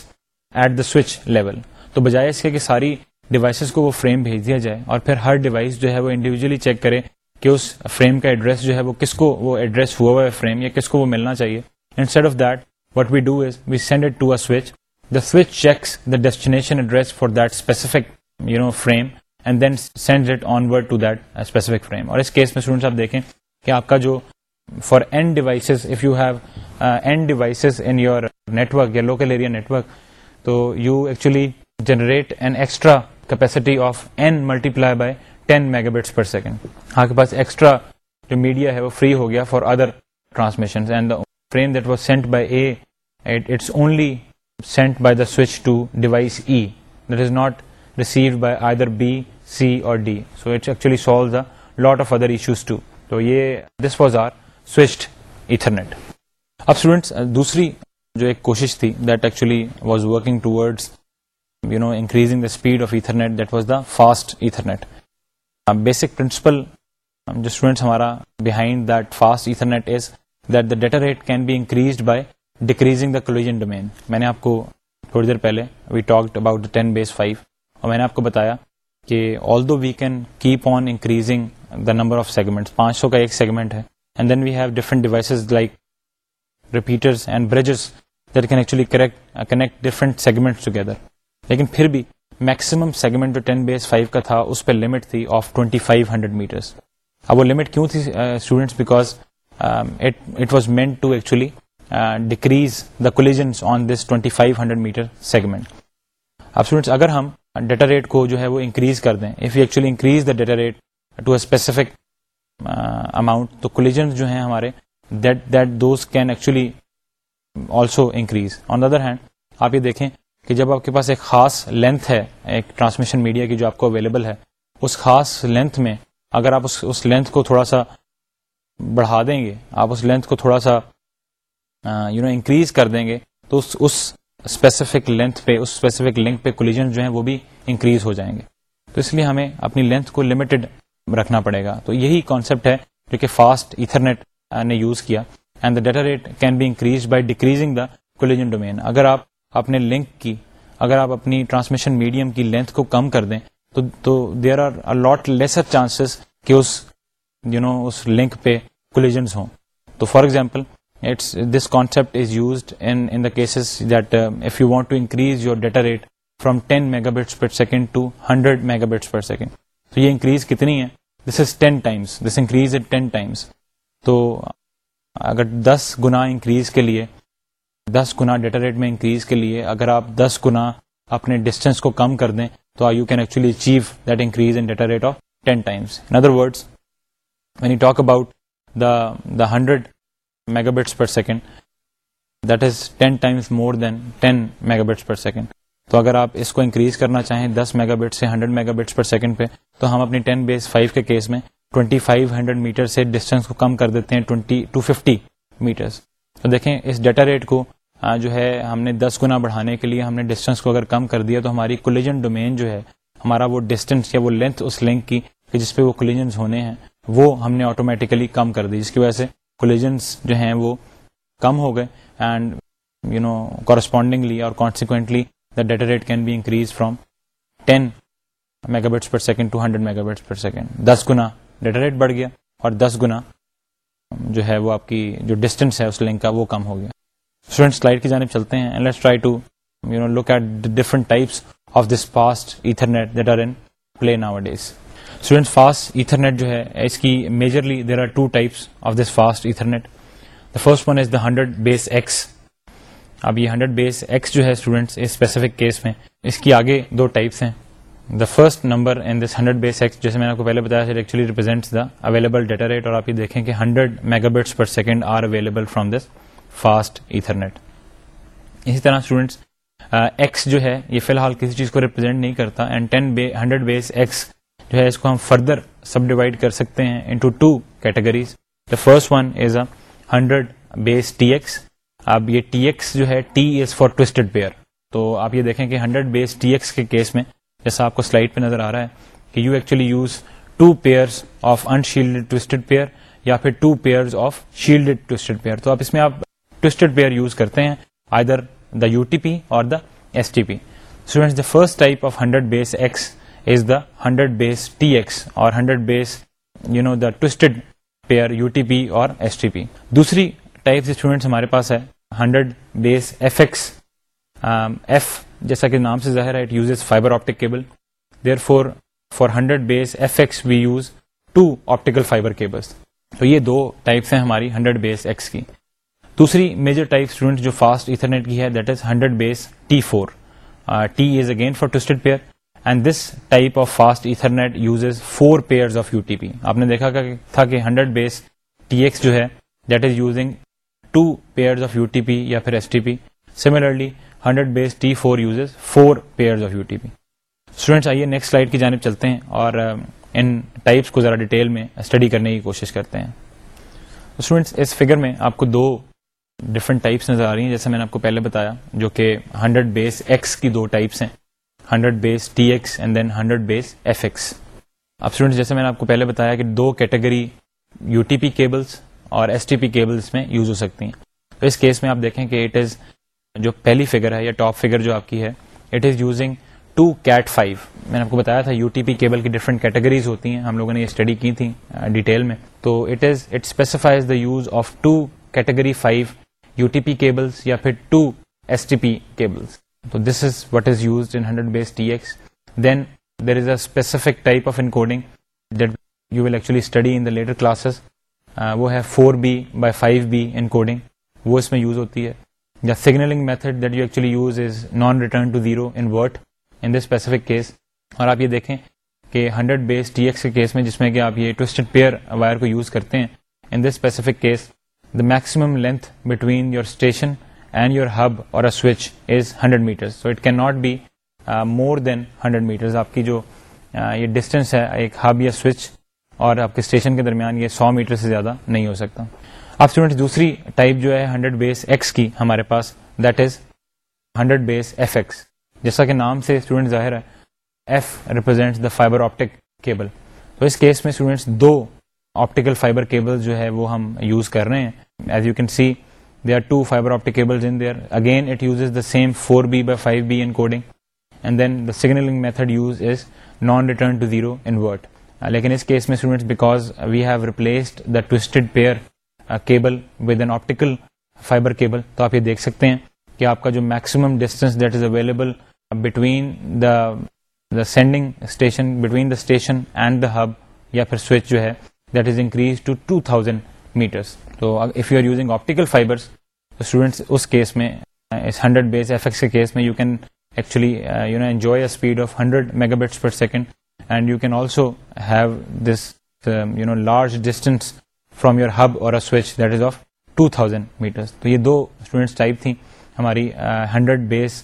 at the switch level تو بجائے اس کے کہ ساری ڈیوائسز کو وہ فریم بھیج دیا جائے اور پھر ہر ڈیوائس جو ہے وہ انڈیویجلی چیک کرے کہ اس فریم کا ایڈریس جو ہے وہ کس کو وہ ایڈریس ہوا ہوا ہے فریم یا کس کو وہ ملنا چاہیے instead of that what we do is we send it to a switch the switch checks the destination address for that specific you know frame and then send it onward to that specific frame اور اس case میں students آپ دیکھیں کہ آپ کا جو for and devices if you have and devices in your network یا لوکل ایریا نیٹورک تو you actually generate an extra capacity of N multiply by ten mega bits per second آپ کے پاس ایکسٹرا جو media ہے وہ free ہو گیا for other transmission and frame that was sent by a it's only sent by the switch to device E that is not receive by either B C اور D so it's actually solve the lot of other issue too تو یہ this was our switched Ethernet اب students دوسری جو ایک کوشش تھی that actually was working Tudu increasing the speed of اترنیٹ that was the fast Ethernet basic principle جو students ہمارا behind that fast Ethernet is that the data rate can be increased by decreasing the collision domain میں نے آپ کو تھوڑی دیر پہلے we talk about ten base five اور میں نے آپ کو بتایا کہ although we can keep on increasing the number of segment پانچ سو کا ایک سیگمنٹ ہے and then we have different devices like repeaters and bridges that can actually correct connect different segment together لیکن پھر بھی میکسیمم سیگمنٹ جو ten base five کا تھا اس پہ لمٹ تھی of twenty five hundred mattress اب وہ لمٹ کیوں تھی students because it was meant to actually decrease the collisions on this twenty five hundred metre segment اب اسٹوڈینٹس اگر ہم ڈیٹا ریٹ کو جو ہے وہ انکریز کر دیں if you actually increase the data rate to a specific amount تو کولیجن جو ہیں ہمارے that that those can actually also increase on other hand آپ یہ دیکھیں کہ جب آپ کے پاس ایک خاص لینتھ ہے ایک ٹرانسمیشن میڈیا کی جو آپ کو اویلیبل ہے اس خاص لینتھ میں اگر آپ اس لینتھ کو تھوڑا سا بڑھا دیں گے آپ اس لینتھ کو تھوڑا سا یو نو انکریز کر دیں گے تو اس اس اسپیسیفک لینتھ پہ اس اسپیسیفک لنک پہ کولیجن جو ہیں وہ بھی انکریز ہو جائیں گے تو اس لیے ہمیں اپنی لینتھ کو لمیٹڈ رکھنا پڑے گا تو یہی کانسیپٹ ہے جو کہ فاسٹ ایتھرنیٹ نے یوز کیا and the data rate can be increase by decreasing the collision domain اگر آپ اپنے لنک کی اگر آپ اپنی ٹرانسمیشن میڈیم کی لینتھ کو کم کر دیں تو there are a lot lesser chances کہ اس یو نو اس لنک پہ کولیجنس ہوں تو for example this concept is used cases that if you want to increase your data rate from ten mega bits per second to hundred mega bits per second یہ increase کتنی ہے اگر دس گنا increase کے لیے دس گنا ڈیٹا ریٹ میں انکریز کے لیے اگر آپ دس گنا اپنے ڈسٹینس کو کم کر دیں تو I you can actually achieve that increase in data rate of tens other word when you talk about hundred mega bits per second that is ten times more than ten mega bits per second تو اگر آپ اس کو increase کرنا چاہیں دس megabit سے hundred mega bits per second پہ تو ہم اپنی ٹین بیس فائیو کے کیس میں ٹوینٹی فائیو ہنڈریڈ میٹر سے ڈسٹینس کو کم کر دیتے ہیں ٹو ففٹی میٹرس تو دیکھیں اس ڈیٹا ریٹ کو جو ہے ہم نے دس گنا بڑھانے کے لیے ہم نے ڈسٹینس کو اگر کم کر دیا تو ہماری کولیجن ڈومین جو ہے ہمارا وہ ڈسٹینس یا وہ لینتھ اس لنک کی جس پہ وہ کولیجنز ہونے ہیں وہ ہم نے آٹومیٹیکلی کم کر دی جس کی وجہ سے کولیجنس جو ہیں وہ کم ہو گئے اینڈ یو نو کورسپونڈنگلی اور consequently the data rate can be increase from ten mega bits per second to hundred mega bits per second دس گنا ڈیٹا ریٹ بڑھ گیا اور دس گنا جو ہے وہ آپ کی جو ڈسٹینس ہے اس لنک کا وہ کم ہو گیا اسٹوڈنٹ سلائڈ کی جانب چلتے ہیں let's try to you know look at different types of this past Ethernet that are in play now days student fast Ethernet جو ہے اس کی majorly there are two types of this fast Ethernet the first one is the hundred base X اب یہ hundred base X جو ہے students specific case میں اس کی آگے دو ٹائپس ہیں the first number in this hundred base X جیسے میں نے آپ کو پہلے بتایا actually represents the available data rate اور آپ یہ دیکھیں کہ hundred mega bits per second are available from this fast Ethernet اسی طرح اسٹوڈینٹس ایکس uh, جو ہے یہ فی الحال کسی چیز کو ریپرزینٹ نہیں کرتا and ten hundred base X جو ہے اس کو ہم فردر سب ڈیوائڈ کر سکتے ہیں into two categories the first one is a hundred base T X اب یہ ٹی ایکس جو ہے T is for twisted pair تو آپ یہ دیکھیں کہ ہنڈریڈ بیس ٹی ایکس کے کیس میں جیسا آپ کو سلائڈ پہ نظر آ رہا ہے کہ you actually use two pairs of in toasted pair یا پھر two pair of shielded twisted pair تو آپ اس میں آپ ٹوسٹڈ پیئر یوز کرتے ہیں either the U T P اور the the S T P students first type of hundred base X is the hundred base T X اور hundred base you know the twisted pair U T P اور S T پی دوسری type students ہمارے پاس ہے hundred base F X F جیسا کہ نام سے ظاہر ہے it uses fibre fibre optic cable therefore for hundred base F X we use two optical cables تو یہ دو ٹائپس ہیں ہماری ہنڈریڈ بیس ایکس کی دوسری میجر ٹائپ اسٹوڈنٹ جو فاسٹ ایتھرنیٹ کی ہے that is hundred base T four T is again for twisted pair and this type of fast Ethernet uses four pairs of U T P آپ نے دیکھا تھا کہ ہنڈریڈ بیس ٹی ایکس جو ہے that is using two pairs of U T P یا پھر S T P similarly hundred base T four uses four pairs of U T P students آئیے نیکسٹ سلائڈ کی جانب چلتے ہیں اور um, ان ٹائپس کو ذرا ڈیٹیل میں اسٹڈی کرنے کی کوشش کرتے ہیں اسٹوڈینٹس اس فگر میں آپ کو دو ڈفرنٹ ٹائپس نظر آ رہی ہیں جیسے میں نے آپ کو پہلے بتایا جو کہ ہنڈریڈ بیس ایکس کی دو ٹائپس ہیں hundred base T X and then hundred base F X اب اسٹوڈنٹ جیسے میں نے آپ کو پہلے بتایا کہ دو category U T P cables اور ایس ٹی پی کیبلس میں یوز ہو سکتی ہیں تو اس کیس میں آپ دیکھیں کہ اٹ از جو پہلی فگر ہے یا ٹاپ فگر جو آپ کی ہے it is using two cat five میں نے آپ کو بتایا تھا یو ٹی پی کیبل کی ڈفرنٹ کیٹیگریز ہوتی ہیں ہم لوگوں نے یہ اسٹڈی کی تھیں ڈیٹیل میں تو it is it specifies the use of two category five U T P cables یا پھر two S T P cables تو this is what is in hundred base T then there is a specific type of in the later classes وہ ہے four B by five B in وہ اس میں use ہوتی ہے یا signalling method that you actually use is non return to zero invert in this specific case اور آپ یہ دیکھیں کہ ہنڈریڈ بیس ٹی ایس کے کیس میں جس میں کہ آپ یہ ٹوسٹڈ پیئر وائر کو یوز کرتے ہیں in this specific case the maximum length between your station and your hub اور switch is hundred metre not be more than hundred metres آپ کی جو یہ ڈسٹینس ہے ایک ہب یا سوئچ اور آپ کے اسٹیشن کے درمیان یہ سو میٹر سے زیادہ نہیں ہو سکتا اب اسٹوڈنٹس دوسری ٹائپ جو ہے ہنڈریڈ بیس ایکس کی ہمارے پاس that is hundred base F X جیسا کہ نام سے اسٹوڈنٹ ظاہر ہے F represents the fibre optic cable تو اس کیس میں اسٹوڈینٹس دو آپٹیکل فائبر کیبل جو ہے وہ ہم یوز کر رہے ہیں as you can see they are two fibre again it use the same four B by five B encoding and then the signalling method use is non return zero انٹ لیکن تو آپ یہ دیکھ سکتے ہیں کہ آپ کا جو maximum distance that is available and the hub یا سوئچ جو ہے that is increase to two thousand metres تو if you are using optical fibres students اس کیس میں اس ہنڈریڈ بیس ایف ایکس کے کیس میں you you can actually know enjoy speed of hundred mega bits per second and you can also have this you know large distance from your hub اور switch that is of two thousand metres تو یہ دو students type تھیں ہماری hundred base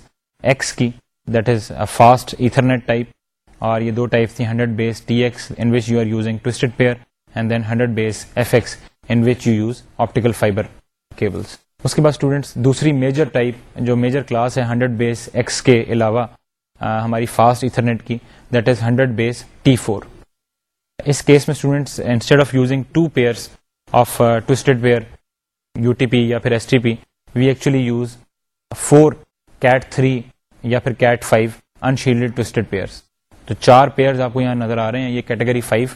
X کی that is fast Ethernet type اور یہ دو ٹائپ تھیں hundred base T X in which you are using twisted pair and then hundred base F X in which you use optical fibre cables اس کے بعد students دوسری major type جو major class ہے ہنڈریڈ بیس ایکس کے علاوہ آ, ہماری فاسٹ ایتھرنیٹ کی that is hundred base T four اس کیس میں students instead of using two pairs of twisted pair U T P یا پھر S T P we actually use four cat three یا پھر cat five unshielded twisted pairs تو چار pairs آپ کو یہاں نظر آ رہے ہیں یہ category five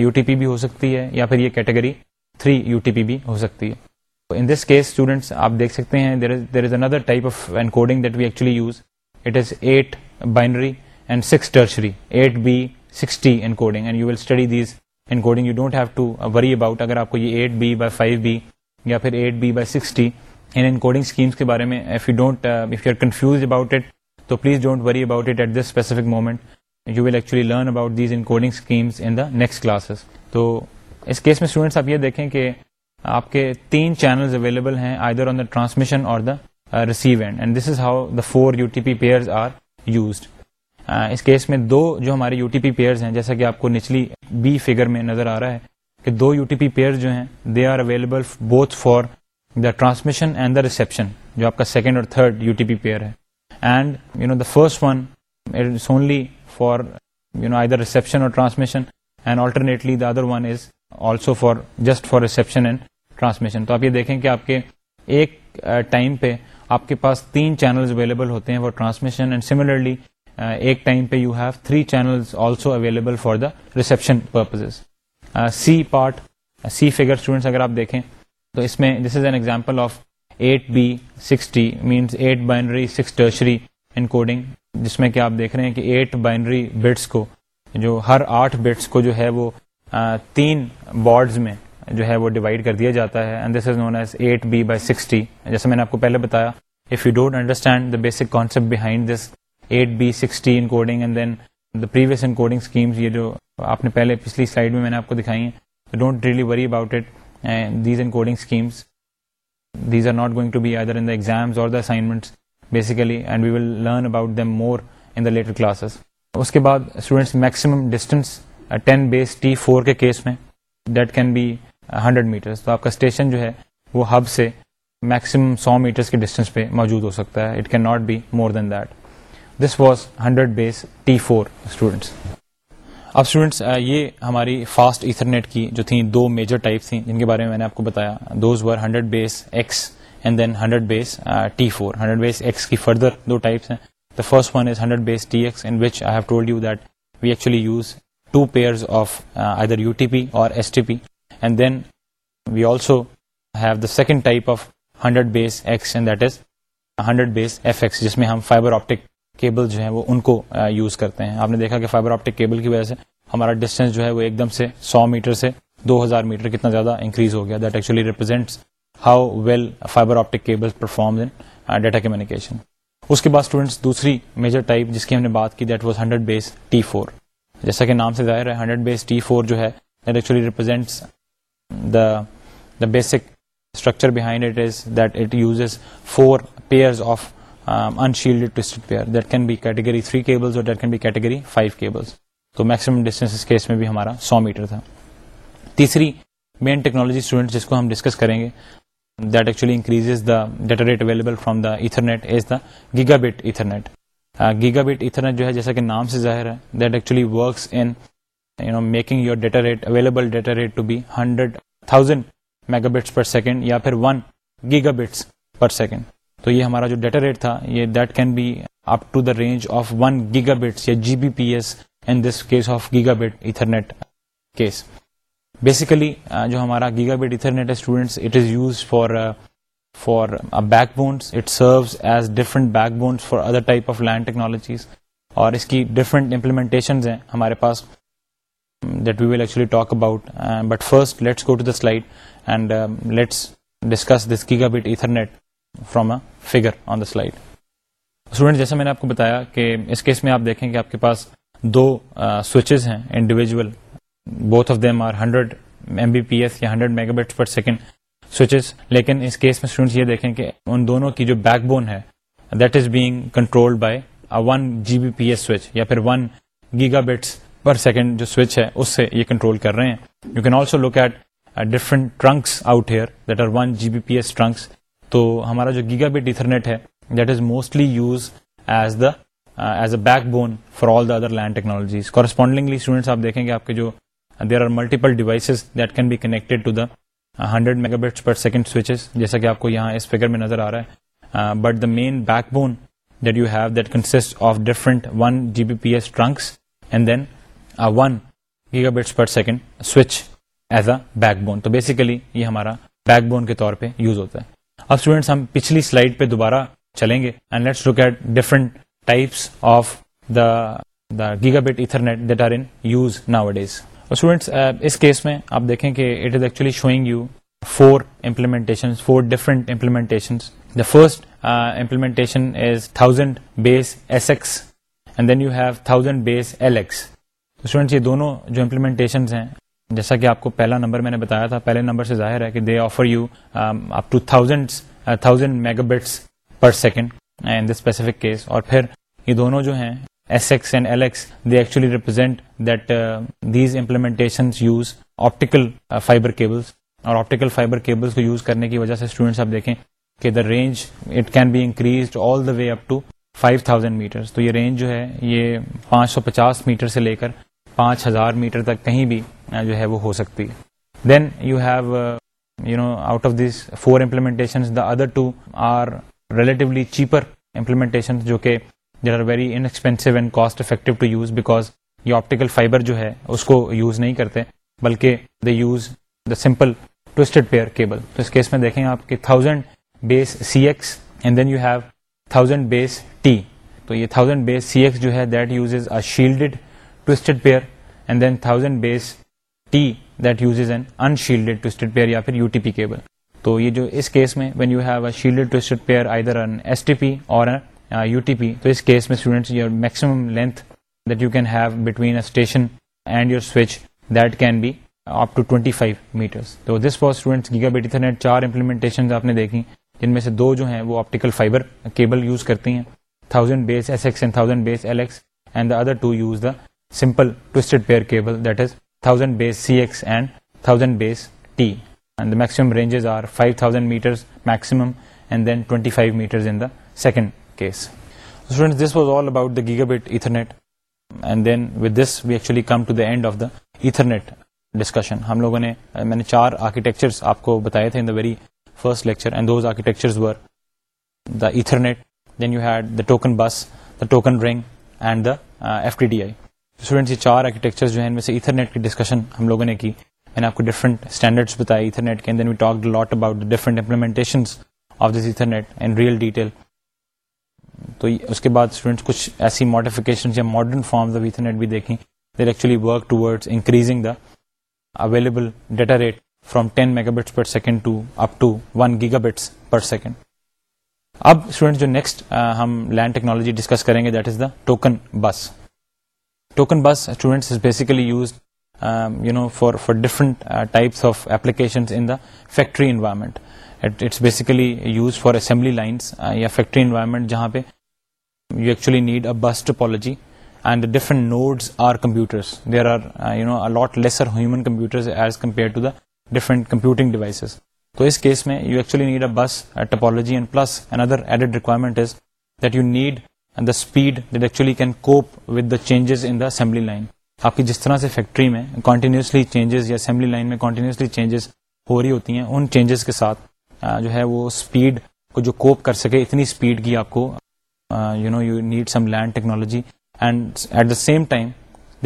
U T P بھی ہو سکتی ہے یا پھر یہ category three U T P بھی ہو سکتی ہے ان دس کیس اسٹوڈینٹس آپ دیکھ سکتے ہیں there is another type of encoding that we actually use it is eight binary and six ternary eight B sixty encoding and you will study these encoding you don't have to worry about اگر آپ کو یہ eight B by five B یا پھر eight B by sixty encoding schemes کے بارے میں if you don't if you are confuse about it تو please don't worry about it at this specific moment you will actually learn about these encoding schemes in the next classes تو اس case میں students آپ یہ دیکھیں کہ آپ کے تین چینلز اویلیبل ہیں either on the transmission اور the the receive end and this is how four U T P pairs are used اس کیس میں دو جو ہمارے یو ٹی پی پیئرز ہیں جیسا کہ آپ کو نچلی بی فگر میں نظر آ رہا ہے کہ دو یو ٹی پی پیئر جو ہیں they are available both for the transmission and the reception جو آپ کا سیکنڈ اور third U T P pair ہے and you know the first one only for you know either reception or transmission and alternately the other one is also for just for reception and transmission تو آپ یہ دیکھیں کہ آپ کے ایک time پہ آپ کے پاس تین چینلز اویلیبل ہوتے ہیں فار ٹرانسمیشن اینڈ سملرلی ایک ٹائم پہ you have three channels also available for the reception purposes see part C figure students اگر آپ دیکھیں تو اس میں this is an example of eight B sixty means eight binary six ternary encoding جس میں کہ آپ دیکھ رہے ہیں کہ ایٹ بائنری بٹس کو جو ہر آٹھ بٹس کو جو ہے وہ تین بارڈز میں جو ہے وہ ڈیوائڈ کر دیا جاتا ہے and this is known as eight B by six T جیسے میں نے آپ کو پہلے بتایا if you don't understand the basic concept behind this eight B six T encoding and then the previous encoding schemes یہ جو آپ نے پہلے پچھلی سلائڈ میں میں نے آپ کو دکھائی ہیں don't really worry about it these encoding schemes these are not going to be other in the exams or the assignments basically and we will learn about them more in the later classes اس کے بعد students maximum distance ten base T four کے case میں that can be hundred metres تو آپ کا station جو ہے وہ ہب سے میکسیمم سو میٹر کے ڈسٹینس پہ موجود ہو سکتا ہے it can not be more than that this was hundred base T four students اب اسٹوڈینٹس یہ ہماری فاسٹ ایتھرنیٹ کی جو تھیں دو میجر ٹائپ تھیں جن کے بارے میں میں نے آپ کو بتایا those were hundred base X and then hundred base T four hundred base X کی فردر دو ٹائپس ہیں first one is hundred base T X in which I have told you that we actually use two UTP of STP. U T P اور S T P and then we also X of hundred hundred base F X جس میں ہم fibre optic cable جو ہے ان کو use uh, کرتے ہیں آپ نے دیکھا کہ فائبر آپٹک کیبل کی وجہ سے ہمارا ڈسٹینس جو ہے وہ ایک دم سے سو میٹر سے دو ہزار میٹر کتنا زیادہ انکریز ہو گیا that actually represents how well fibre optic cable perform in data communication اس کے بعد اسٹوڈنٹس دوسری میجر ٹائپ جس کی ہم نے بات کی that was hundred base T four جیسا کہ نام سے ظاہر ہے ہنڈریڈ بیس ٹی فور جو ہے that actually the the basic structure behind it is that it uses four pairs of unshielded pair that can be category three cables or that can be category five cable تو maximum distance case میں بھی ہمارا سو metre تھا تیسری main technology student جس کو ہم ڈسکس کریں گے that actually increase the data rate available from the Ethernet is the gigabit Ethernet giga ہاں، بٹ اتنا جو ہے جیسا کہ نام سے ظاہر ہے that actually works in you know making your data rate available data rate to be hundred thousand mega bits per second یا پھر one gigabits per second تو یہ ہمارا جو ڈیٹا ریٹ تھا یہ that can be up to the range of one gigabits یا G B P S in this case of gigabit Ethernet case basically جو ہمارا gigabit Ethernet students it is use for for back بونسروس backbones for other type of LAN technologies اور اس کی different implementations ہیں ہمارے پاس about but first figure on the slide student جیسے میں نے آپ کو بتایا کہ اس کیس میں آپ دیکھیں کہ آپ کے پاس دو سوئچز uh, ہیں individual both of them are hundred M B P S یا hundred megabits per second switches لیکن اس کیس میں اسٹوڈینٹس یہ دیکھیں کہ ان دونوں کی جو بیک بون ہے that is being controlled by one G B P S switch یا پھر one gigabits per second جو سوئچ ہے اس سے یہ کنٹرول کر رہے ہیں you can also look at different trunks out here that are one G B P S trunks تو ہمارا جو گیگا بٹ ایتھرنیٹ ہے that is mostly use as the as a backbone for all the other land technologies correspondingly students آپ دیکھیں گے آپ کے جو there are multiple devices that can be connected to the hundred mega bits per second switches جیسا کہ آپ کو یہاں اس فگر میں نظر آ رہا ہے but the main backbone that that you have consist of different one G B P S trunks and then one gigabits per second switch as a backbone تو basically یہ ہمارا back bone کے طور پہ use ہوتا ہے اب students ہم پچھلی سلائڈ پہ دوبارہ چلیں گے and let's look at different types of the gigabit Ethernet that are in use better days students uh, اس کیس میں آپ دیکھیں کہ it is actually showing you four implementation four different implementation implementation the first is thousand base S X and then you have thousand base L X students یہ دونوں جو implementation ہیں جیسا کہ آپ کو پہلا نمبر میں نے بتایا تھا پہلے نمبر سے ظاہر ہے کہ they offer you up to thousand thousand mega bits per second in this specific case اور پھر یہ دونوں جو ہیں S S and L S they optical fibre optical کو یوز کرنے کی وجہ سے یہ پانچ سو پچاس میٹر سے لے کر پانچ ہزار میٹر تک کہیں بھی uh, جو ہے وہ ہو سکتی ہے then you have you know out of these four implementation cheaper implementation جو کہ that are very inexpensive and cost effective to use because یہ آپٹیکل فائبر جو ہے اس کو یوز نہیں کرتے بلکہ they use the simple twisted pair cable تو اس کیس میں دیکھیں آپ کہ thousand base C X and then you have thousand base T تو یہ تھاؤزینڈ بیس سی ایکس جو ہے that use is a shielded twisted pair and then thousand base T that use an unshielded twisted pair یا پھر U T P cable تو یہ جو اس کیس میں when you have a shielded twisted pair either N S T P اور U T P تو اس کیس میں students students your your maximum length that that you can can have between a station and switch be up to five mattress تو this for giga چار implementation آپ نے دیکھی جن میں سے دو جو ہیں وہ آپٹیکل فائبر کیبل یوز کرتی ہیں thousand thousand base base S X X and and L the other two use the simple twisted pair cable that is thousand base C X and thousand base T and the maximum ranges are five thousand metres maximum and then twenty five metres in the second ہم لوگوں نے آپ کو different different Ethernet Ethernet کے we talk lot about of this in real detail تو اس کے بعد اسٹوڈینٹس کچھ ایسی ماڈیفکیشن یا ماڈرن فارمز آف ایتھرنیٹ بھی دیکھیں there actually work to increasing the available data rate from ten mega bits per second to up to one gigabits per second اب اسٹوڈینٹ جو نیکسٹ ہم LAN technology discuss کریں گے that is the token bus token bus students is basically use you know for for different types of application in the factory environment it's basically use for assembly lines یا factory environment جہاں پہ you actually need a bus topology and different nodes or computers there are you know a lot lesser human computer as compare to the different computing devices تو اس case میں you actually need a bus topology and plus another added requirement is that you need the speed that actually can cope with the changes in the assembly line آپ کی جس طرح سے factory میں continuously changes یا assembly line میں continuously changes ہو رہی ہوتی ہیں ان چینجز کے ساتھ جو ہے وہ اسپیڈ کو جو کوپ کر سکے اتنی اسپیڈ کی آپ کو you you know need some LAN technology and at the same time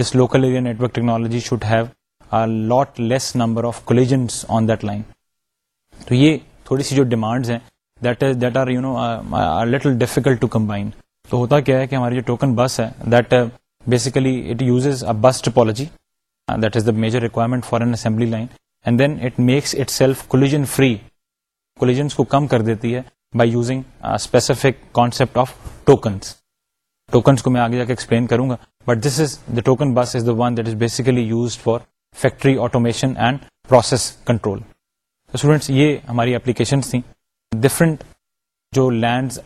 this local area network technology should have lot less number of collisions on that line تو یہ تھوڑی سی جو ڈیمانڈز ہیں that that is are you know little difficult to combine تو ہوتا کیا ہے کہ ہماری جو ٹوکن بس ہے that basically it use a bus topology that is the major requirement for an assembly line and then it makes itself collision free collisions کو کم کر دیتی ہے by using specific concept of tokens tokens کو میں آگے جا کے ایکسپلین کروں گا but this is the token bus is the one that is basically use for factory automation and process control students یہ ہماری اپلیکیشنس تھیں ڈفرنٹ جو لینڈز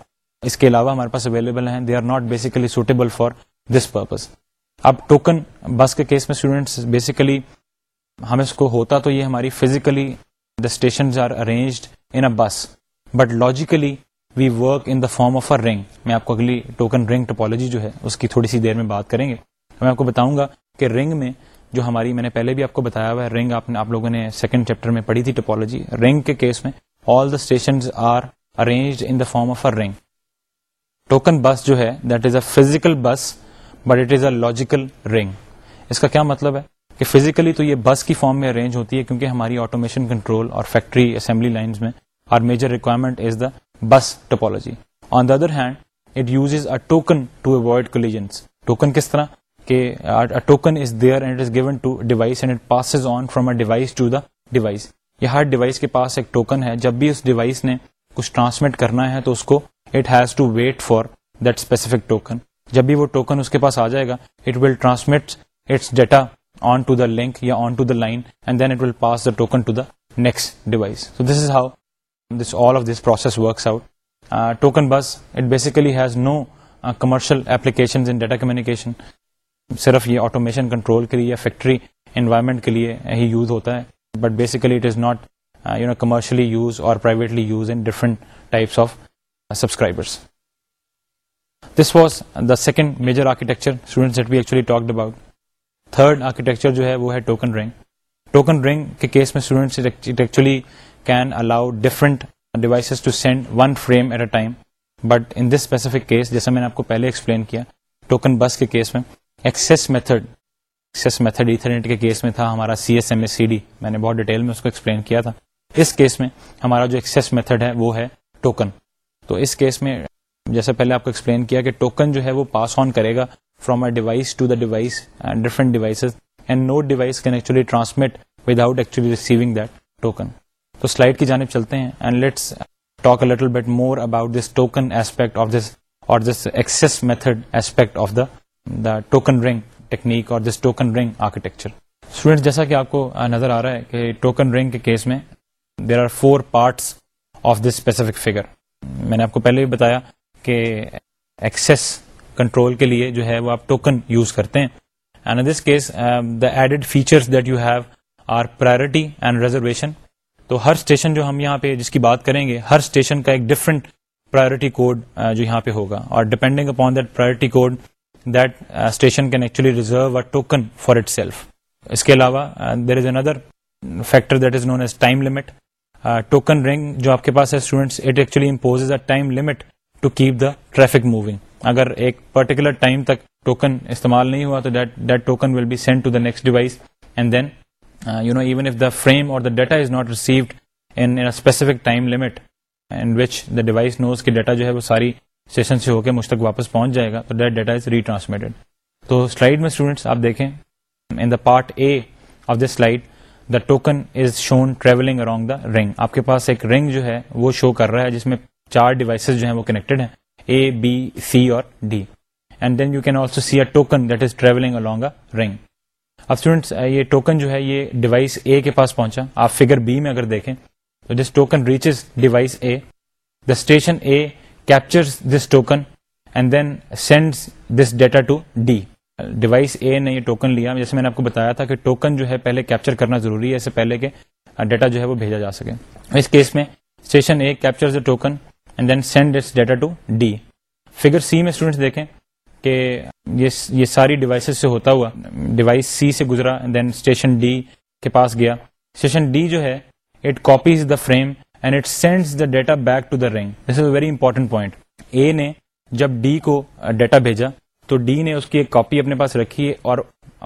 اس کے علاوہ ہمارے پاس اویلیبل ہیں they are not basically suitable for this purpose اب ٹوکن بس کے کیس میں اسٹوڈینٹس بیسیکلی ہمیں اس کو ہوتا تو یہ ہماری physically the stations are arranged in a bus but logically we work in the form of a ring میں آپ کو اگلی ٹوکن رنگ ٹپالوجی جو ہے اس کی تھوڑی سی دیر میں بات کریں گے میں آپ کو بتاؤں گا کہ رنگ میں جو ہماری میں نے پہلے بھی آپ کو بتایا ہوا ہے رنگ آپ نے آپ لوگوں نے سیکنڈ چیپٹر میں پڑھی تھی ٹپالوجی رنگ کے کیس میں all the station are arranged in the form of a ring token bus جو ہے that is a physical bus but it is a logical ring اس کا کیا مطلب ہے کہ فزیکلی تو یہ بس کی فارم میں ارینج ہوتی ہے کیونکہ ہماری آٹومیشن کنٹرول اور فیکٹری اسمبلی لائنز میں major requirement is the bus topology on the other hand اٹھوکنڈ کے پاس ایک ٹوکن ہے جب بھی اس ڈیوائس نے کچھ ٹرانسمٹ کرنا ہے تو اس کو it has to wait for this token جب بھی وہ ٹوکن اس کے پاس آ جائے گا transmit its data on to the link یا pass the tokens device this is how token bus it basically has no commercial application صرف یہ آٹومیشن کنٹرول کے لیے یا فیکٹری انوائرمنٹ کے لیے ہی یوز ہوتا ہے بٹ بیسیکلی اور privately second major talked about third architecture جو ہے وہ ہے ٹوکن رنگ ٹوکن رنگ کے کیس میں کینو different devices to send one frame at a time but in this specific case جیسے میں نے آپ کو پہلے ایکسپلین کیا ٹوکن بس کے کیس میں ایکسیس میتھڈ ایکسیس میتھڈ ایٹرنیٹ کے کیس میں تھا ہمارا C S M S C D میں نے بہت ڈیٹیل میں اس کو ایکسپلین کیا تھا اس کیس میں ہمارا جو ایکسیس میتھڈ ہے وہ ہے ٹوکن تو اس کیس میں جیسے پہلے آپ کو ایکسپلین کیا کہ ٹوکن جو ہے وہ پاس آن کرے گا from I device to the device different devices and no device can transmit without actually receiving that token تو سلائڈ کی جانب چلتے ہیں and let's talk a little bit more about this token aspect of this اور this access method aspect of the the token ring technique اور this token ring architecture students جیسا کہ آپ کو نظر آ رہا ہے کہ ٹوکن رنگ کے کیس میں there are four parts of this specific figure میں نے آپ کو پہلے بھی بتایا کہ ایکسیس کنٹرول کے لیے جو ہے وہ آپ ٹوکن یوز کرتے ہیں and in this case the added features that you have are priority and reservation تو ہر اسٹیشن جو ہم یہاں پہ جس کی بات کریں گے ہر اسٹیشن کا ایک ڈفرنٹ پرائرٹی کوڈ جو یہاں پہ ہوگا اور depending upon that priority code that station can actually reserve a token for itself اس کے علاوہ there is another factor that is known as time limit token ring جو آپ کے پاس ہے students it actually impose a time limit to keep the traffic moving اگر ایک پرٹیکولر ٹائم تک ٹوکن استعمال نہیں ہوا تو that token will be send to the next device and then you know even if the frame اور the data is not received انفک time limit which the device knows کہ data جو ہے وہ ساری سٹیشن سے ہو کے مجھ تک واپس پہنچ جائے گا تو دیٹ ریٹرانسمیٹڈ تو سلائڈ میں اسٹوڈنٹس آپ دیکھیں in the part A of the slide the token is shown travelling around the ring آپ کے پاس ایک رنگ جو ہے وہ شو کر رہا ہے جس میں چار ڈیوائسز جو ہیں وہ کنیکٹڈ ہیں اے بی سی اور D and then you can also see a token that is travelling along a ring اب اسٹوڈینٹس یہ ٹوکن جو ہے یہ ڈیوائس اے کے پاس پہنچا آپ فگر بی میں اگر دیکھیں تو this token reaches device A the station A this this token and then data to D device A نے یہ ٹوکن لیا جیسے میں نے آپ کو بتایا تھا کہ ٹوکن جو ہے پہلے کیپچر کرنا ضروری ہے اس سے پہلے ڈیٹا جو ہے وہ بھیجا جا سکے اس کیس میں station A capture token and then send this data to D figure C میں اسٹوڈینٹس دیکھیں کہ یہ ساری ڈیوائسز سے ہوتا ہوا ڈیوائس سی سے گزرا دین اسٹیشن ڈی کے پاس گیا اسٹیشن ڈی جو ہے it copies the frame and it sends the data back to the ring this is a very important point A نے جب ڈی کو ڈیٹا uh, بھیجا تو ڈی نے اس کی ایک کاپی اپنے پاس رکھی اور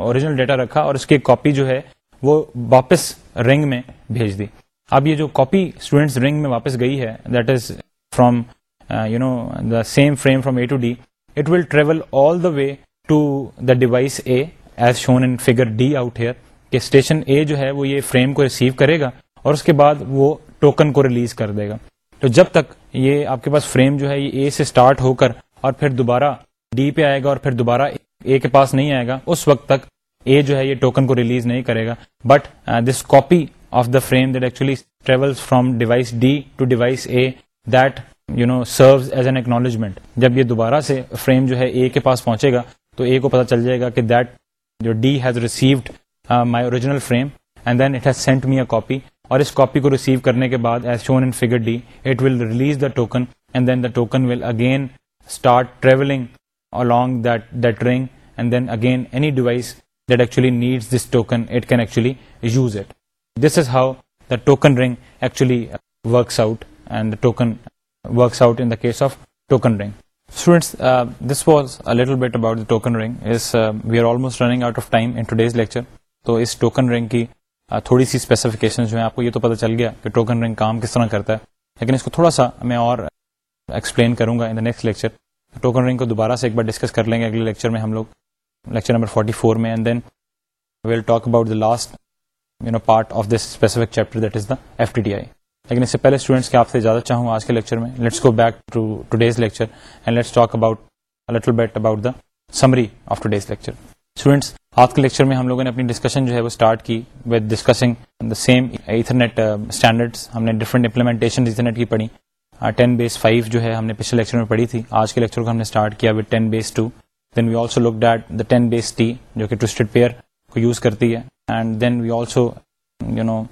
اوریجنل ڈیٹا رکھا اور اس کی ایک کاپی جو ہے وہ واپس رنگ میں بھیج دی اب یہ جو کاپی اسٹوڈینٹس رنگ میں واپس گئی ہے that is from you know the same frame from A to D way to the device A as shown figure D out here کہ اسٹیشن اے جو ہے وہ یہ فریم کو ریسیو کرے گا اور اس کے بعد وہ ٹوکن کو ریلیز کر دے گا تو جب تک یہ آپ کے پاس فریم جو ہے یہ اے سے اسٹارٹ ہو کر اور پھر دوبارہ ڈی پہ آئے گا اور پھر دوبارہ اے کے پاس نہیں آئے گا اس وقت تک اے جو ہے یہ ٹوکن کو ریلیز نہیں کرے گا but this copy of the frame that actually travel from device D to device A that you know serves as an acknowledgement جب یہ دوبارہ سے فریم جو ہے اے کے پاس پہنچے گا تو اے کو پتا چل جائے گا کہ دیٹ جو D has received my original frame and then it has sent me a copy اور اس کاپی کو ریسیو کرنے کے بعد as shown in figure D it will release the token and then the token will again start travelling along that that ring and then again any device that actually needs this token it can actually use it this is how the token ring actually works out and the token works out in this of token ring students this was let about we are almost running out of time lecture تو اس token ring کی تھوڑی سی specification جو ہیں آپ کو یہ تو پتہ چل گیا کہ ٹوکن رنگ کام کس طرح کرتا ہے لیکن اس کو تھوڑا سا میں اور ایکسپلین کروں گا in the next lecture token ring کو دوبارہ سے ایک بار ڈسکس کر لیں گے اگلے لیکچر میں ہم لوگ لیکچر نمبر 44 میں and then we'll talk about the last you know part of this specific chapter that is the F T D I لیکن اس سے پہلے اسٹوڈینٹس کے آپ سے اجازت چاہوں آج کے لیکچر میں let's go back to today's lecture and let's talk about little bit about the summary of today's lecture students آج کے لیکچر میں ہم لوگوں نے اپنی ڈسکشن جو ہے وہ اسٹارٹ کی with discussing the same Ethernet standards ہم نے ڈفرنٹ امپلیمنٹیشن ایتھرنیٹ کی پڑھی ٹین بیس فائیو جو ہے ہم نے پچھلے لیکچر میں پڑھی تھی آج کے لیکچر کو ہم نے اسٹارٹ کیا with ten base two then we also look that the ten base T جو کہ ٹوسٹڈ پیئر کو یوز کرتی ہے and then we also you know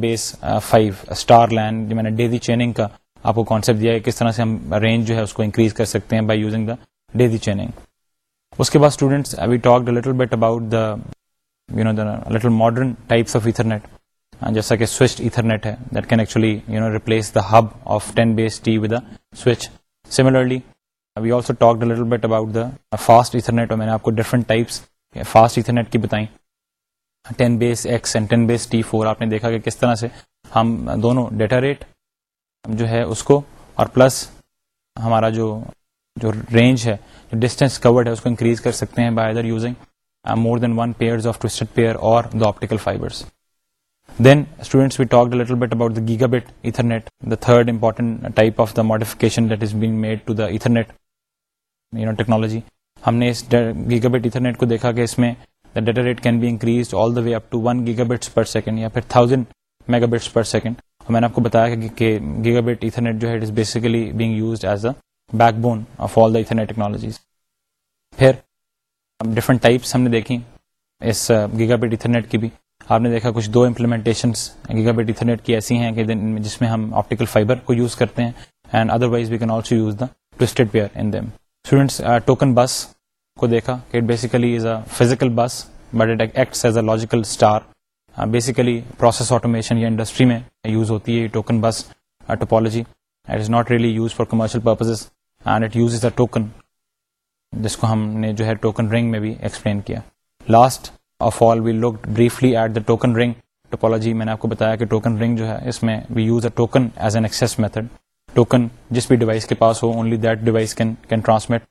base five star LAN میں نے آپ کو کانسیپٹ دیا ہے کس طرح سے ہم رینج جو ہے اس کو انکریز کر سکتے ہیں فاسٹ uh, uh, اور میں نے آپ کو ٹائپس فاسٹ بتائیں ten base X and ten base T four آپ نے دیکھا کہ کس طرح سے ہم دونوں ڈیٹا ریٹ جو ہے اس کو اور پلس ہمارا جو جو رینج ہے جو ڈسٹینس کورڈ ہے اس کو انکریز کر سکتے ہیں by either using more than one pair of twisted pair اور the optical fibres then students we talk little bit about the gigabit Ethernet the third important type of the modification that is been made to the Ethernet you know technology ہم نے اس giga but Ethernet کو دیکھا کہ اس میں میں نے آپ کو بتایا کہ گیگا technologies پھر ڈفرنٹ ٹائپس ہم نے دیکھیں اس گیگا ethernet کی بھی آپ نے دیکھا کچھ دو امپلیمنٹیشن گیگا بیٹرنیٹ کی ایسی ہیں کہ جس میں ہم آپٹیکل فائبر کو یوز کرتے ہیں and otherwise we can also use the twisted pair in them token bus کو دیکھا کہ it basically is a physical bus but it acts as a logical star basically process automation یا industry میں use ہوتی ہے token bus topology it is not really use for commercial purpose and it use is a token جس کو ہم نے جو ہے ٹوکن رنگ میں بھی ایکسپلین کیا last of all we look briefly at the token ring topology میں نے آپ کو بتایا کہ ٹوکن رنگ جو ہے اس میں we use a token as an access method token جس بھی ڈیوائس کے پاس ہو only that device can can transmit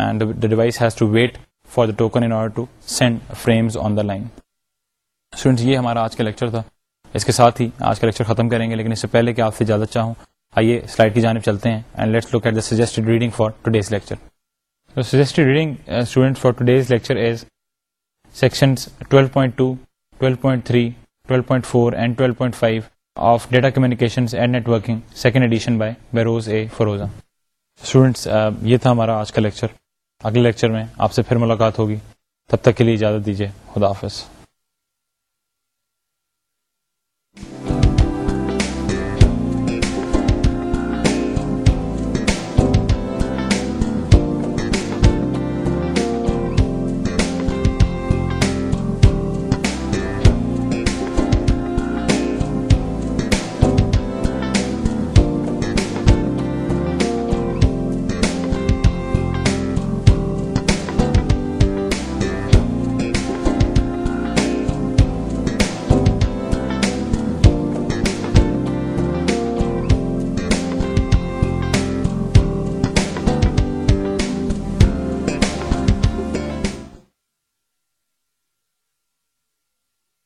and has to wait for the token in orders on the line یہ ہمارا آج کا لیکچر تھا اس کے ساتھ ہی آج کا لیکچر ختم کریں گے لیکن اس سے پہلے کہ آپ سے اجازت چاہوں آئیے سلائڈ کی جانب چلتے ہیں uh, uh, یہ تھا ہمارا آج کا لیکچر اگلے لیکچر میں آپ سے پھر ملاقات ہوگی تب تک کے لیے اجازت دیجیے خدا حافظ